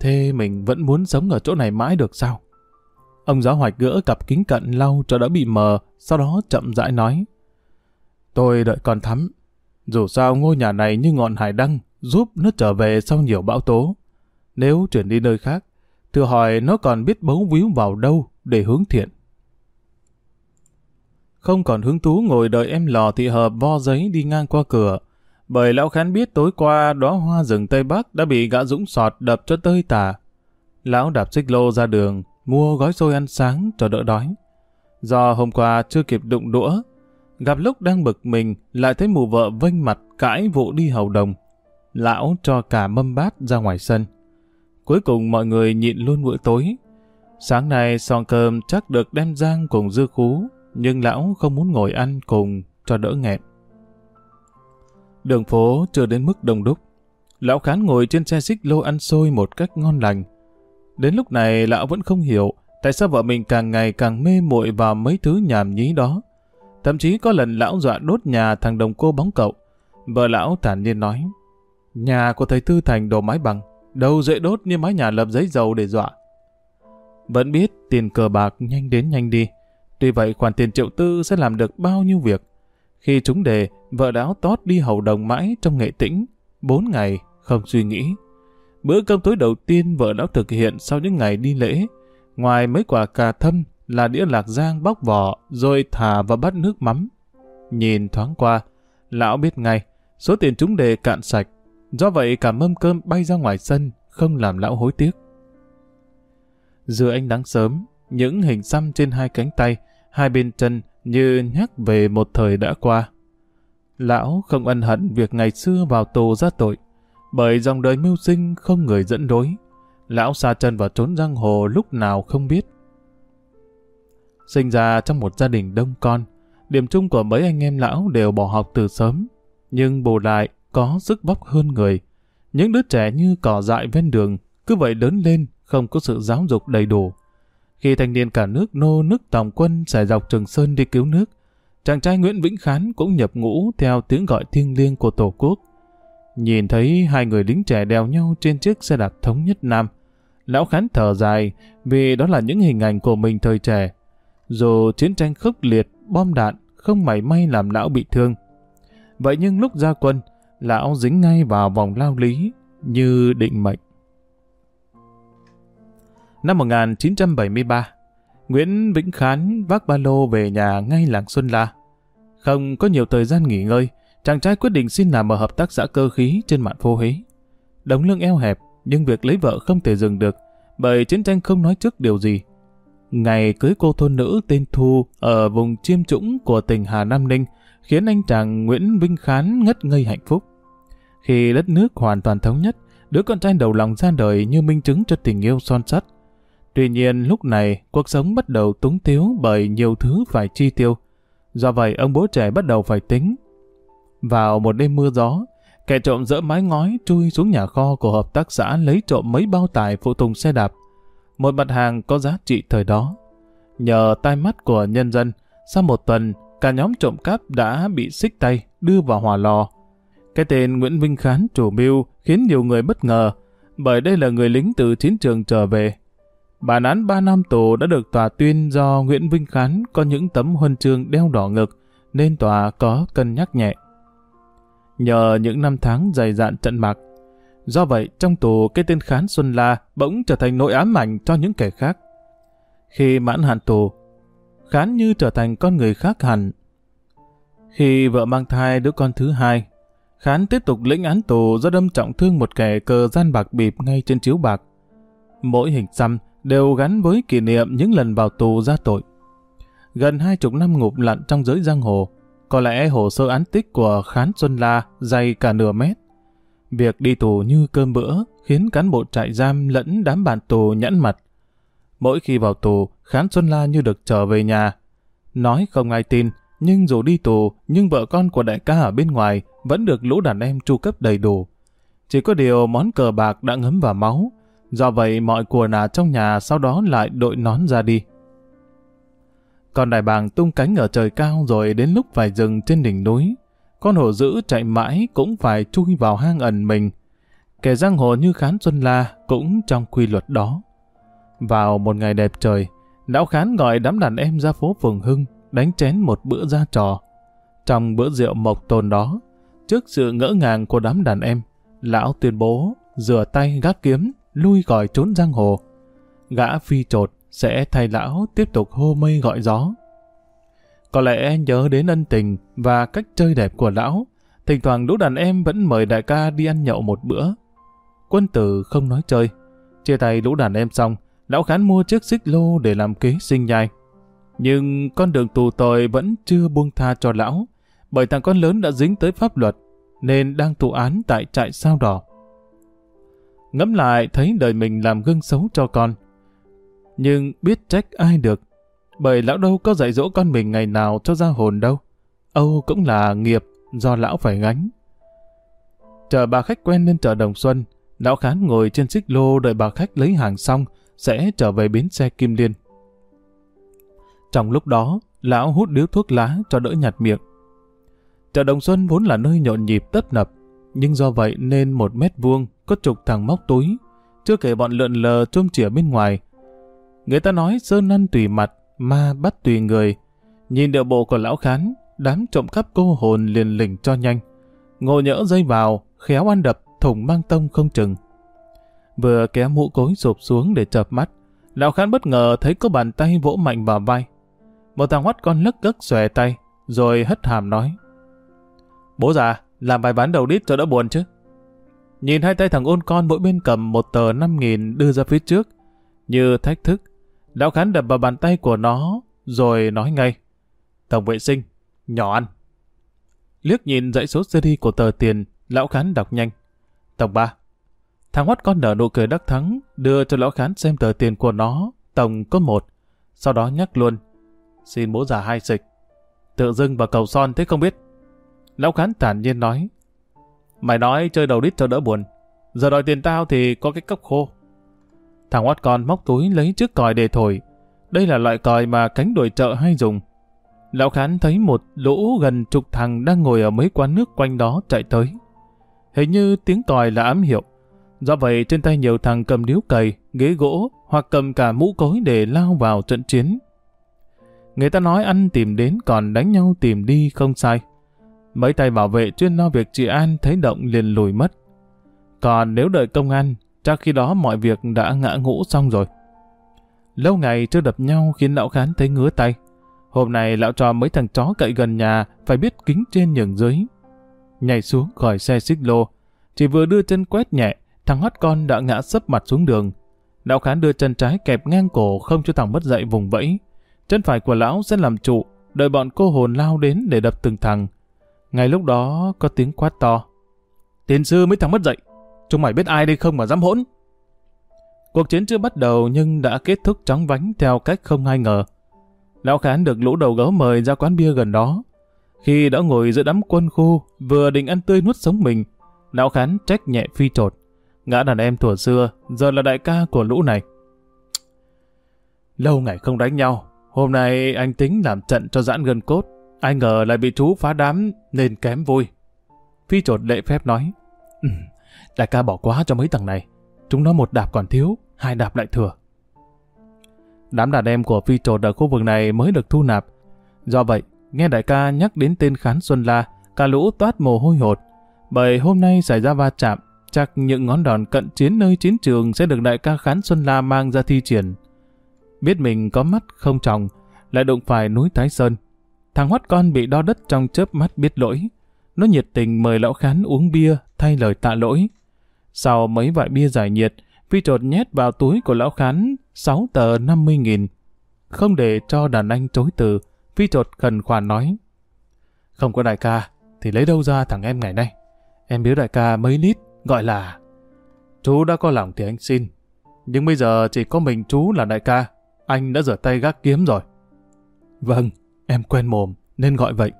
Thế mình vẫn muốn sống ở chỗ này mãi được sao? Ông giáo hoạch gỡ cặp kính cận lau cho đã bị mờ, sau đó chậm rãi nói. Tôi đợi con thắm. Dù sao ngôi nhà này như ngọn hải đăng, giúp nó trở về sau nhiều bão tố. Nếu chuyển đi nơi khác, thử hỏi nó còn biết bấu víu vào đâu để hướng thiện. Không còn hứng thú ngồi đợi em lò thị hợp vo giấy đi ngang qua cửa, bởi lão khán biết tối qua đóa hoa rừng Tây Bắc đã bị gã dũng sọt đập cho tơi tả. Lão đạp xích lô ra đường, mua gói xôi ăn sáng cho đỡ đói. Do hôm qua chưa kịp đụng đũa, gặp lúc đang bực mình lại thấy mù vợ vênh mặt cãi vụ đi hầu đồng. Lão cho cả mâm bát ra ngoài sân. Cuối cùng mọi người nhịn luôn bữa tối. Sáng nay xong cơm chắc được đem giang cùng dưa khú, nhưng lão không muốn ngồi ăn cùng cho đỡ nghẹn. Đường phố chưa đến mức đông đúc. Lão khán ngồi trên xe xích lô ăn xôi một cách ngon lành. Đến lúc này lão vẫn không hiểu tại sao vợ mình càng ngày càng mê muội vào mấy thứ nhảm nhí đó. Thậm chí có lần lão dọa đốt nhà thằng đồng cô bóng cậu. Vợ lão thản nhiên nói, nhà của thầy Tư Thành đồ mái bằng, đâu dễ đốt như mái nhà lập giấy dầu để dọa. Vẫn biết tiền cờ bạc nhanh đến nhanh đi. Tuy vậy khoản tiền triệu tư sẽ làm được bao nhiêu việc. Khi chúng đề, vợ đáo tót đi hầu đồng mãi trong nghệ tĩnh, bốn ngày không suy nghĩ. Bữa cơm tối đầu tiên vợ đã thực hiện sau những ngày đi lễ. Ngoài mấy quả cà thâm là đĩa lạc giang bóc vỏ rồi thả vào bát nước mắm. Nhìn thoáng qua, lão biết ngay, số tiền chúng đề cạn sạch. Do vậy cả mâm cơm bay ra ngoài sân, không làm lão hối tiếc. Giữa ánh nắng sớm, những hình xăm trên hai cánh tay, hai bên chân như nhắc về một thời đã qua. Lão không ân hận việc ngày xưa vào tù ra tội bởi dòng đời mưu sinh không người dẫn đối. Lão xa chân vào trốn giang hồ lúc nào không biết. Sinh ra trong một gia đình đông con, điểm chung của mấy anh em lão đều bỏ học từ sớm, nhưng bù lại có sức bóc hơn người. Những đứa trẻ như cỏ dại ven đường, cứ vậy lớn lên, không có sự giáo dục đầy đủ. Khi thanh niên cả nước nô nước tòng quân xài dọc Trường Sơn đi cứu nước, chàng trai Nguyễn Vĩnh Khán cũng nhập ngũ theo tiếng gọi thiêng liêng của Tổ quốc. Nhìn thấy hai người lính trẻ đèo nhau trên chiếc xe đạp thống nhất Nam. Lão Khán thở dài vì đó là những hình ảnh của mình thời trẻ. Dù chiến tranh khốc liệt, bom đạn, không mảy may làm lão bị thương. Vậy nhưng lúc ra quân, lão dính ngay vào vòng lao lý như định mệnh. Năm 1973, Nguyễn Vĩnh Khán vác ba lô về nhà ngay làng Xuân La. Không có nhiều thời gian nghỉ ngơi, chàng trai quyết định xin làm ở hợp tác xã cơ khí trên mạn phố Huế. Đồng lương eo hẹp, nhưng việc lấy vợ không thể dừng được, bởi chiến tranh không nói trước điều gì. Ngày cưới cô thôn nữ tên Thu ở vùng chiêm trũng của tỉnh Hà Nam Ninh khiến anh chàng Nguyễn Vinh Khán ngất ngây hạnh phúc. Khi đất nước hoàn toàn thống nhất, đứa con trai đầu lòng ra đời như minh chứng cho tình yêu son sắt. Tuy nhiên lúc này cuộc sống bắt đầu túng thiếu bởi nhiều thứ phải chi tiêu. Do vậy ông bố trẻ bắt đầu phải tính. Vào một đêm mưa gió, kẻ trộm dỡ mái ngói chui xuống nhà kho của hợp tác xã lấy trộm mấy bao tải phụ tùng xe đạp. Một mặt hàng có giá trị thời đó. Nhờ tai mắt của nhân dân, sau một tuần, cả nhóm trộm cắp đã bị xích tay đưa vào hỏa lò. Cái tên Nguyễn Vinh Khán chủ mưu khiến nhiều người bất ngờ, bởi đây là người lính từ chiến trường trở về. Bản án 3 năm tù đã được tòa tuyên do Nguyễn Vinh Khán có những tấm huân chương đeo đỏ ngực, nên tòa có cân nhắc nhẹ. Nhờ những năm tháng dày dạn trận mạc, do vậy trong tù cái tên Khán Xuân La bỗng trở thành nỗi ám ảnh cho những kẻ khác. Khi mãn hạn tù, Khán như trở thành con người khác hẳn. Khi vợ mang thai đứa con thứ hai, Khán tiếp tục lĩnh án tù do đâm trọng thương một kẻ cờ gian bạc bịp ngay trên chiếu bạc. Mỗi hình xăm đều gắn với kỷ niệm những lần vào tù ra tội. Gần hai chục năm ngụp lặn trong giới giang hồ, có lẽ hồ sơ án tích của Khán Xuân La dày cả nửa mét. Việc đi tù như cơm bữa khiến cán bộ trại giam lẫn đám bạn tù nhẫn mặt. Mỗi khi vào tù, Khán Xuân La như được trở về nhà. Nói không ai tin, nhưng dù đi tù, nhưng vợ con của đại ca ở bên ngoài vẫn được lũ đàn em tru cấp đầy đủ. Chỉ có điều món cờ bạc đã ngấm vào máu, do vậy mọi của nà trong nhà sau đó lại đội nón ra đi. Còn đại bàng tung cánh ở trời cao rồi đến lúc phải dừng trên đỉnh núi. Con hổ dữ chạy mãi cũng phải chui vào hang ẩn mình. Kẻ giang hồ như Khán Xuân La cũng trong quy luật đó. Vào một ngày đẹp trời, lão Khán gọi đám đàn em ra phố Phường Hưng đánh chén một bữa ra trò. Trong bữa rượu mộc tồn đó, trước sự ngỡ ngàng của đám đàn em, lão tuyên bố rửa tay gác kiếm, lui gọi trốn giang hồ. Gã phi trột sẽ thay lão tiếp tục hô mây gọi gió. Có lẽ nhớ đến ân tình và cách chơi đẹp của lão, thỉnh thoảng lũ đàn em vẫn mời đại ca đi ăn nhậu một bữa. Quân tử không nói chơi. Chia tay lũ đàn em xong, lão khán mua chiếc xích lô để làm kế sinh nhai. Nhưng con đường tù tội vẫn chưa buông tha cho lão, bởi thằng con lớn đã dính tới pháp luật, nên đang thụ án tại trại sao đỏ. Ngẫm lại thấy đời mình làm gương xấu cho con. Nhưng biết trách ai được, bởi lão đâu có dạy dỗ con mình ngày nào cho ra hồn đâu. Âu cũng là nghiệp do lão phải gánh. Chờ bà khách quen lên chợ Đồng Xuân, lão khán ngồi trên xích lô đợi bà khách lấy hàng xong, sẽ trở về bến xe Kim Liên. Trong lúc đó, lão hút điếu thuốc lá cho đỡ nhạt miệng. Chợ Đồng Xuân vốn là nơi nhộn nhịp tấp nập, nhưng do vậy nên một mét vuông có chục thằng móc túi, chưa kể bọn lượn lờ trôm chỉa bên ngoài. Người ta nói sơn ăn tùy mặt, ma bắt tùy người. Nhìn điệu bộ của lão khán, đám trộm cắp cô hồn liền lỉnh cho nhanh. Ngộ nhỡ dây vào, khéo ăn đập, thủng mang tông không chừng. Vừa kéo mũ cối sụp xuống để chập mắt, lão khán bất ngờ thấy có bàn tay vỗ mạnh vào vai. Một thằng hoắt con lấc gấc xòe tay, rồi hất hàm nói. Bố già, làm bài bán đầu đít cho đỡ buồn chứ. Nhìn hai tay thằng ôn con mỗi bên cầm một tờ 5.000 đưa ra phía trước, như thách thức. Lão Khán đập vào bàn tay của nó, rồi nói ngay. Tổng vệ sinh, nhỏ ăn. Liếc nhìn dãy số series của tờ tiền, Lão Khán đọc nhanh. Tổng 3. Thằng hoắt con nở nụ cười đắc thắng, đưa cho Lão Khán xem tờ tiền của nó, tổng có một. Sau đó nhắc luôn. Xin bố già hai xịch. Tự dưng và cầu son thế không biết. Lão Khán tản nhiên nói. Mày nói chơi đầu đít cho đỡ buồn. Giờ đòi tiền tao thì có cái cốc khô. Thằng oát con móc túi lấy chiếc còi để thổi. Đây là loại còi mà cánh đội chợ hay dùng. Lão Khán thấy một lũ gần chục thằng đang ngồi ở mấy quán nước quanh đó chạy tới. Hình như tiếng còi là ám hiệu. Do vậy trên tay nhiều thằng cầm điếu cày, ghế gỗ hoặc cầm cả mũ cối để lao vào trận chiến. Người ta nói ăn tìm đến còn đánh nhau tìm đi không sai. Mấy tay bảo vệ chuyên lo việc trị an thấy động liền lùi mất. Còn nếu đợi công an, chắc khi đó mọi việc đã ngã ngũ xong rồi. Lâu ngày chưa đập nhau khiến lão khán thấy ngứa tay. Hôm nay lão cho mấy thằng chó cậy gần nhà phải biết kính trên nhường dưới. Nhảy xuống khỏi xe xích lô, chỉ vừa đưa chân quét nhẹ, thằng hót con đã ngã sấp mặt xuống đường. Lão khán đưa chân trái kẹp ngang cổ không cho thằng mất dậy vùng vẫy. Chân phải của lão sẽ làm trụ, đợi bọn cô hồn lao đến để đập từng thằng. Ngay lúc đó có tiếng quát to. Tiền sư mấy thằng mất dậy, chúng mày biết ai đây không mà dám hỗn. Cuộc chiến chưa bắt đầu nhưng đã kết thúc chóng vánh theo cách không ai ngờ. Lão Khán được lũ đầu gấu mời ra quán bia gần đó. Khi đã ngồi giữa đám quân khu, vừa định ăn tươi nuốt sống mình, Lão Khán trách nhẹ phi trột. Ngã đàn em thuở xưa, giờ là đại ca của lũ này. Lâu ngày không đánh nhau, hôm nay anh tính làm trận cho giãn gân cốt. Ai ngờ lại bị chú phá đám nên kém vui. Phi trột lệ phép nói, ừ, đại ca bỏ quá cho mấy thằng này. Chúng nó một đạp còn thiếu, hai đạp lại thừa. Đám đàn em của phi trột ở khu vực này mới được thu nạp. Do vậy, nghe đại ca nhắc đến tên Khán Xuân La, cả lũ toát mồ hôi hột. Bởi hôm nay xảy ra va chạm, chắc những ngón đòn cận chiến nơi chiến trường sẽ được đại ca Khán Xuân La mang ra thi triển. Biết mình có mắt không tròng, lại đụng phải núi Thái Sơn. Thằng hoắt con bị đo đất trong chớp mắt biết lỗi. Nó nhiệt tình mời lão Khán uống bia thay lời tạ lỗi. Sau mấy vại bia giải nhiệt, Phi trột nhét vào túi của lão khán 6 tờ 50.000. Không để cho đàn anh chối từ, Phi trột khẩn khoản nói. Không có đại ca, thì lấy đâu ra thằng em ngày nay. Em biếu đại ca mấy lít, gọi là... Chú đã có lòng thì anh xin. Nhưng bây giờ chỉ có mình chú là đại ca. Anh đã rửa tay gác kiếm rồi. Vâng, em quen mồm, nên gọi vậy.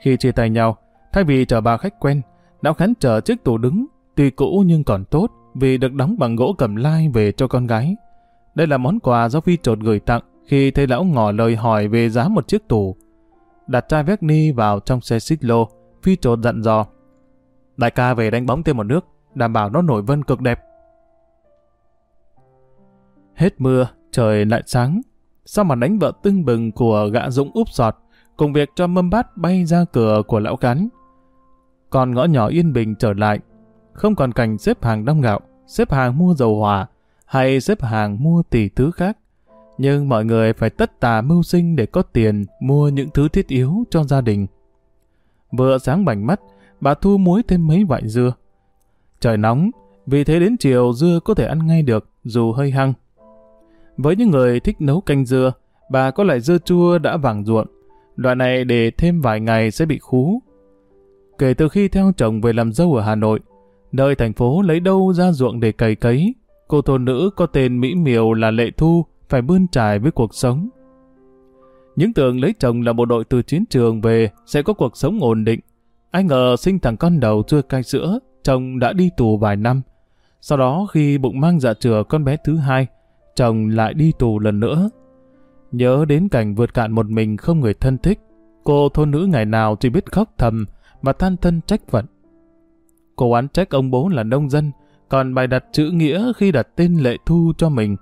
Khi chia tay nhau, thay vì chờ bà khách quen, lão khán chờ chiếc tủ đứng, tuy cũ nhưng còn tốt, vì được đóng bằng gỗ cầm lai về cho con gái. Đây là món quà do Phi trột gửi tặng khi thấy lão ngỏ lời hỏi về giá một chiếc tủ. Đặt chai vét ni vào trong xe xích lô, Phi trột dặn dò. Đại ca về đánh bóng thêm một nước, đảm bảo nó nổi vân cực đẹp. Hết mưa, trời lại sáng. Sau màn đánh vợ tưng bừng của gã Dũng úp sọt, cùng việc cho mâm bát bay ra cửa của lão cắn. Còn ngõ nhỏ yên bình trở lại, không còn cảnh xếp hàng đông gạo, xếp hàng mua dầu hỏa, hay xếp hàng mua tỷ thứ khác. Nhưng mọi người phải tất tà mưu sinh để có tiền mua những thứ thiết yếu cho gia đình. Vừa sáng bảnh mắt, bà thu muối thêm mấy vại dưa. Trời nóng, vì thế đến chiều dưa có thể ăn ngay được dù hơi hăng. Với những người thích nấu canh dưa, bà có loại dưa chua đã vàng ruộn. Loại này để thêm vài ngày sẽ bị khú. Kể từ khi theo chồng về làm dâu ở Hà Nội, Nơi thành phố lấy đâu ra ruộng để cày cấy, cô thôn nữ có tên mỹ miều là Lệ Thu phải bươn trải với cuộc sống. Những tưởng lấy chồng là bộ đội từ chiến trường về sẽ có cuộc sống ổn định. Anh ngờ sinh thằng con đầu chưa cai sữa, chồng đã đi tù vài năm. Sau đó khi bụng mang dạ chừa con bé thứ hai, chồng lại đi tù lần nữa. Nhớ đến cảnh vượt cạn một mình không người thân thích, cô thôn nữ ngày nào chỉ biết khóc thầm mà than thân trách phận. Cô oán trách ông bố là nông dân, còn bài đặt chữ nghĩa khi đặt tên Lệ Thu cho mình.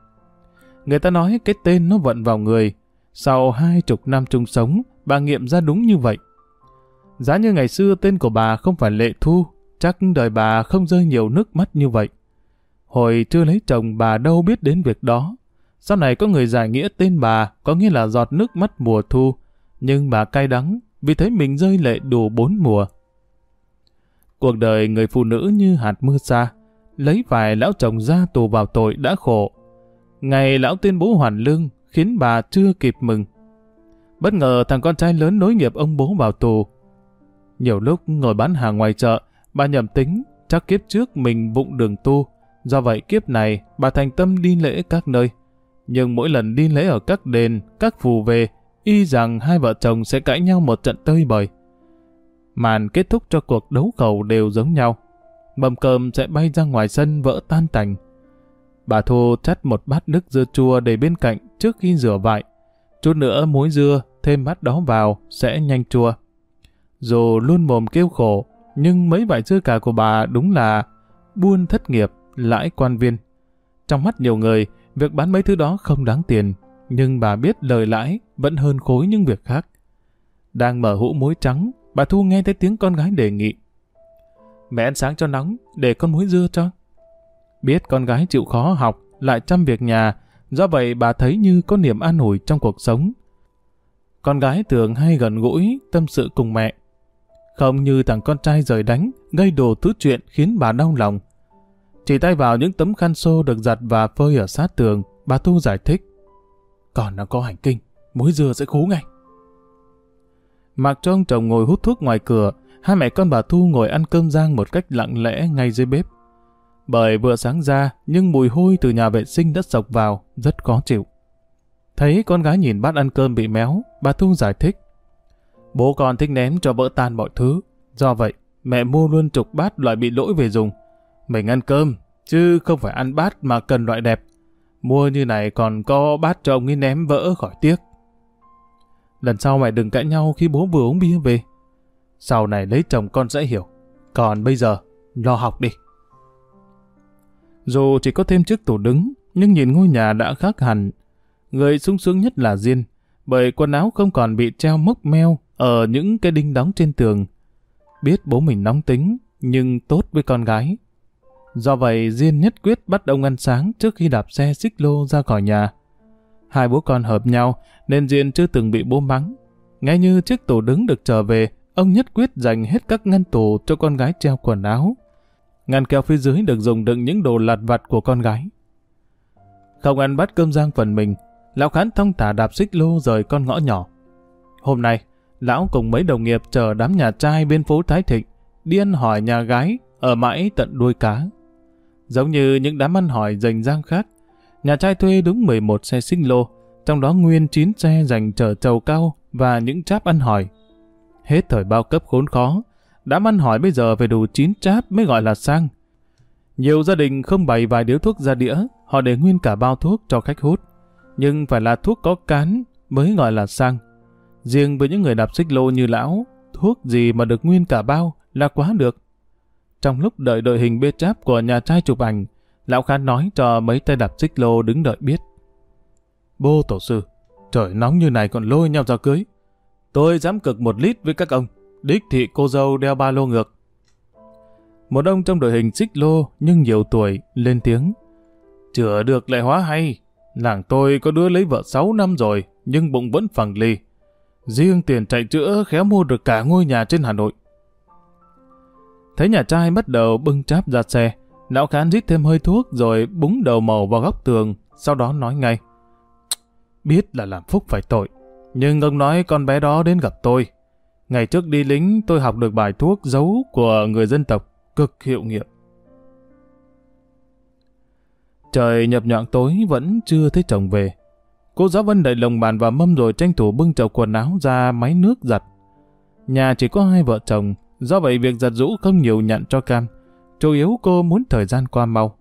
Người ta nói cái tên nó vận vào người. Sau hai chục năm chung sống, bà nghiệm ra đúng như vậy. Giá như ngày xưa tên của bà không phải Lệ Thu, chắc đời bà không rơi nhiều nước mắt như vậy. Hồi chưa lấy chồng bà đâu biết đến việc đó. Sau này có người giải nghĩa tên bà có nghĩa là giọt nước mắt mùa thu, nhưng bà cay đắng vì thấy mình rơi lệ đủ bốn mùa. Cuộc đời người phụ nữ như hạt mưa xa, lấy vài lão chồng ra tù vào tội đã khổ. Ngày lão tuyên bố hoàn lương khiến bà chưa kịp mừng. Bất ngờ thằng con trai lớn nối nghiệp ông bố vào tù. Nhiều lúc ngồi bán hàng ngoài chợ, bà nhầm tính chắc kiếp trước mình bụng đường tu. Do vậy kiếp này bà thành tâm đi lễ các nơi. Nhưng mỗi lần đi lễ ở các đền, các phù về, y rằng hai vợ chồng sẽ cãi nhau một trận tơi bời màn kết thúc cho cuộc đấu cầu đều giống nhau. Mầm cơm sẽ bay ra ngoài sân vỡ tan tành. Bà Thu chắt một bát nước dưa chua để bên cạnh trước khi rửa vại. Chút nữa muối dưa, thêm bát đó vào, sẽ nhanh chua. Dù luôn mồm kêu khổ, nhưng mấy vải dưa cả của bà đúng là buôn thất nghiệp, lãi quan viên. Trong mắt nhiều người, việc bán mấy thứ đó không đáng tiền, nhưng bà biết lời lãi vẫn hơn khối những việc khác. Đang mở hũ muối trắng, bà Thu nghe thấy tiếng con gái đề nghị. Mẹ ăn sáng cho nóng, để con muối dưa cho. Biết con gái chịu khó học, lại chăm việc nhà, do vậy bà thấy như có niềm an ủi trong cuộc sống. Con gái thường hay gần gũi, tâm sự cùng mẹ. Không như thằng con trai rời đánh, gây đồ thứ chuyện khiến bà đau lòng. Chỉ tay vào những tấm khăn xô được giặt và phơi ở sát tường, bà Thu giải thích. Còn nó có hành kinh, muối dưa sẽ khú ngay. Mặc cho ông chồng ngồi hút thuốc ngoài cửa, hai mẹ con bà Thu ngồi ăn cơm rang một cách lặng lẽ ngay dưới bếp. Bởi vừa sáng ra, nhưng mùi hôi từ nhà vệ sinh đã sộc vào, rất khó chịu. Thấy con gái nhìn bát ăn cơm bị méo, bà Thu giải thích. Bố con thích ném cho vỡ tan mọi thứ. Do vậy, mẹ mua luôn chục bát loại bị lỗi về dùng. Mình ăn cơm, chứ không phải ăn bát mà cần loại đẹp. Mua như này còn có bát cho ông ấy ném vỡ khỏi tiếc. Lần sau mẹ đừng cãi nhau khi bố vừa uống bia về. Sau này lấy chồng con sẽ hiểu. Còn bây giờ, lo học đi. Dù chỉ có thêm chiếc tủ đứng, nhưng nhìn ngôi nhà đã khác hẳn. Người sung sướng nhất là Diên, bởi quần áo không còn bị treo mốc meo ở những cái đinh đóng trên tường. Biết bố mình nóng tính, nhưng tốt với con gái. Do vậy, Diên nhất quyết bắt ông ăn sáng trước khi đạp xe xích lô ra khỏi nhà. Hai bố con hợp nhau, nên Diên chưa từng bị bố mắng. Ngay như chiếc tủ đứng được trở về, ông nhất quyết dành hết các ngăn tủ cho con gái treo quần áo. Ngăn keo phía dưới được dùng đựng những đồ lặt vặt của con gái. Không ăn bát cơm giang phần mình, lão khán thông thả đạp xích lô rời con ngõ nhỏ. Hôm nay, lão cùng mấy đồng nghiệp chờ đám nhà trai bên phố Thái Thịnh, đi ăn hỏi nhà gái ở mãi tận đuôi cá. Giống như những đám ăn hỏi dành giang khác, nhà trai thuê đúng 11 xe xích lô, trong đó nguyên 9 xe dành chở trầu cao và những cháp ăn hỏi. Hết thời bao cấp khốn khó, đám ăn hỏi bây giờ về đủ 9 cháp mới gọi là sang. Nhiều gia đình không bày vài điếu thuốc ra đĩa, họ để nguyên cả bao thuốc cho khách hút. Nhưng phải là thuốc có cán mới gọi là sang. Riêng với những người đạp xích lô như lão, thuốc gì mà được nguyên cả bao là quá được. Trong lúc đợi đội hình bê cháp của nhà trai chụp ảnh, lão khán nói cho mấy tay đạp xích lô đứng đợi biết. Bô tổ sư, trời nóng như này còn lôi nhau ra cưới. Tôi dám cực một lít với các ông, đích thị cô dâu đeo ba lô ngược. Một ông trong đội hình xích lô nhưng nhiều tuổi lên tiếng. Chữa được lại hóa hay, làng tôi có đứa lấy vợ 6 năm rồi nhưng bụng vẫn phẳng lì. Riêng tiền chạy chữa khéo mua được cả ngôi nhà trên Hà Nội. Thấy nhà trai bắt đầu bưng cháp ra xe, lão khán rít thêm hơi thuốc rồi búng đầu màu vào góc tường, sau đó nói ngay. Biết là làm phúc phải tội, nhưng ông nói con bé đó đến gặp tôi. Ngày trước đi lính tôi học được bài thuốc giấu của người dân tộc, cực hiệu nghiệm. Trời nhập nhọn tối vẫn chưa thấy chồng về. Cô giáo Vân đẩy lồng bàn vào mâm rồi tranh thủ bưng chậu quần áo ra máy nước giặt. Nhà chỉ có hai vợ chồng, do vậy việc giặt rũ không nhiều nhận cho cam. Chủ yếu cô muốn thời gian qua mau.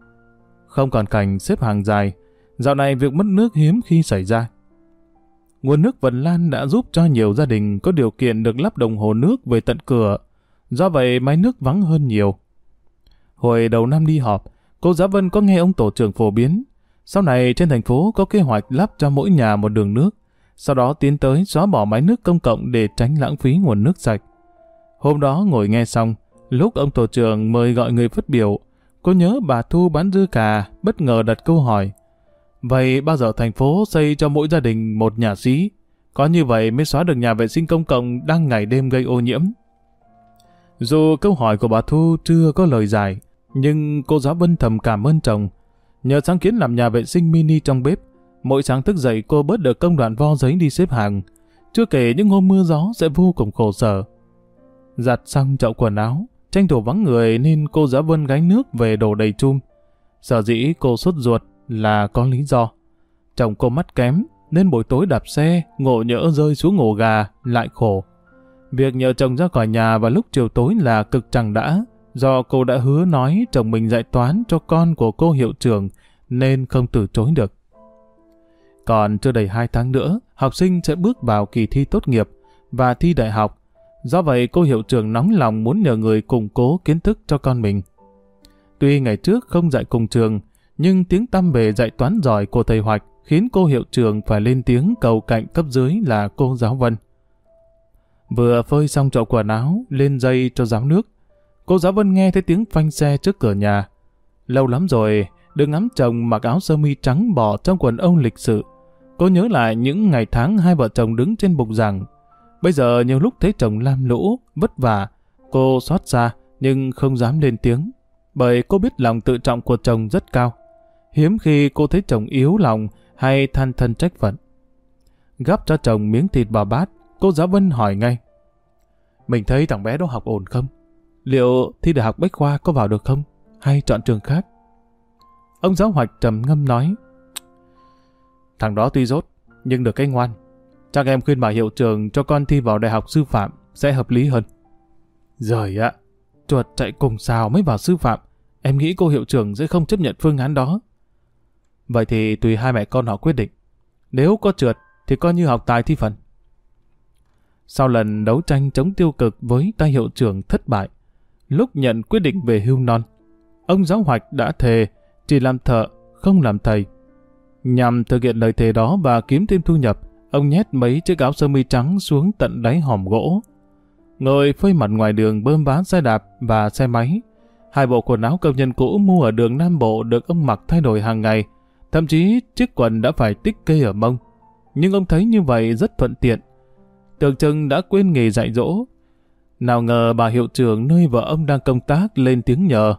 Không còn cảnh xếp hàng dài, dạo này việc mất nước hiếm khi xảy ra. Nguồn nước Vân Lan đã giúp cho nhiều gia đình có điều kiện được lắp đồng hồ nước về tận cửa, do vậy máy nước vắng hơn nhiều. Hồi đầu năm đi họp, cô giáo Vân có nghe ông tổ trưởng phổ biến, sau này trên thành phố có kế hoạch lắp cho mỗi nhà một đường nước, sau đó tiến tới xóa bỏ máy nước công cộng để tránh lãng phí nguồn nước sạch. Hôm đó ngồi nghe xong, lúc ông tổ trưởng mời gọi người phát biểu, cô nhớ bà Thu bán dưa cà, bất ngờ đặt câu hỏi. Vậy bao giờ thành phố xây cho mỗi gia đình một nhà xí? Có như vậy mới xóa được nhà vệ sinh công cộng đang ngày đêm gây ô nhiễm. Dù câu hỏi của bà Thu chưa có lời giải, nhưng cô giáo Vân thầm cảm ơn chồng Nhờ sáng kiến làm nhà vệ sinh mini trong bếp, mỗi sáng thức dậy cô bớt được công đoạn vo giấy đi xếp hàng. Chưa kể những hôm mưa gió sẽ vô cùng khổ sở. Giặt xong chậu quần áo, tranh thủ vắng người nên cô giáo vân gánh nước về đổ đầy chum. Sở dĩ cô sốt ruột là có lý do. Chồng cô mắt kém, nên buổi tối đạp xe, ngộ nhỡ rơi xuống ngổ gà, lại khổ. Việc nhờ chồng ra khỏi nhà vào lúc chiều tối là cực chẳng đã, Do cô đã hứa nói chồng mình dạy toán cho con của cô hiệu trưởng nên không từ chối được. Còn chưa đầy 2 tháng nữa, học sinh sẽ bước vào kỳ thi tốt nghiệp và thi đại học. Do vậy cô hiệu trưởng nóng lòng muốn nhờ người củng cố kiến thức cho con mình. Tuy ngày trước không dạy cùng trường, nhưng tiếng tăm về dạy toán giỏi của thầy Hoạch khiến cô hiệu trưởng phải lên tiếng cầu cạnh cấp dưới là cô giáo Vân. Vừa phơi xong chậu quần áo, lên dây cho ráo nước. Cô giáo Vân nghe thấy tiếng phanh xe trước cửa nhà. Lâu lắm rồi, được ngắm chồng mặc áo sơ mi trắng bò trong quần ông lịch sự. Cô nhớ lại những ngày tháng hai vợ chồng đứng trên bục giảng. Bây giờ nhiều lúc thấy chồng lam lũ, vất vả, cô xót xa nhưng không dám lên tiếng. Bởi cô biết lòng tự trọng của chồng rất cao. Hiếm khi cô thấy chồng yếu lòng hay than thân trách phận. Gắp cho chồng miếng thịt vào bát, cô giáo Vân hỏi ngay. Mình thấy thằng bé đó học ổn không? Liệu thi đại học Bách Khoa có vào được không? Hay chọn trường khác? Ông giáo hoạch trầm ngâm nói. Thằng đó tuy rốt, nhưng được cái ngoan. Chắc em khuyên bà hiệu trường cho con thi vào đại học sư phạm sẽ hợp lý hơn. Rời ạ, chuột chạy cùng xào mới vào sư phạm. Em nghĩ cô hiệu trưởng sẽ không chấp nhận phương án đó. Vậy thì tùy hai mẹ con họ quyết định. Nếu có trượt thì coi như học tài thi phần. Sau lần đấu tranh chống tiêu cực với tay hiệu trưởng thất bại, lúc nhận quyết định về hưu non, ông giáo hoạch đã thề chỉ làm thợ, không làm thầy. Nhằm thực hiện lời thề đó và kiếm thêm thu nhập, ông nhét mấy chiếc áo sơ mi trắng xuống tận đáy hòm gỗ. Ngồi phơi mặt ngoài đường bơm bán xe đạp và xe máy. Hai bộ quần áo công nhân cũ mua ở đường Nam Bộ được ông mặc thay đổi hàng ngày. Thậm chí chiếc quần đã phải tích kê ở mông. Nhưng ông thấy như vậy rất thuận tiện. Tưởng chừng đã quên nghề dạy dỗ. Nào ngờ bà hiệu trưởng nơi vợ ông đang công tác lên tiếng nhờ.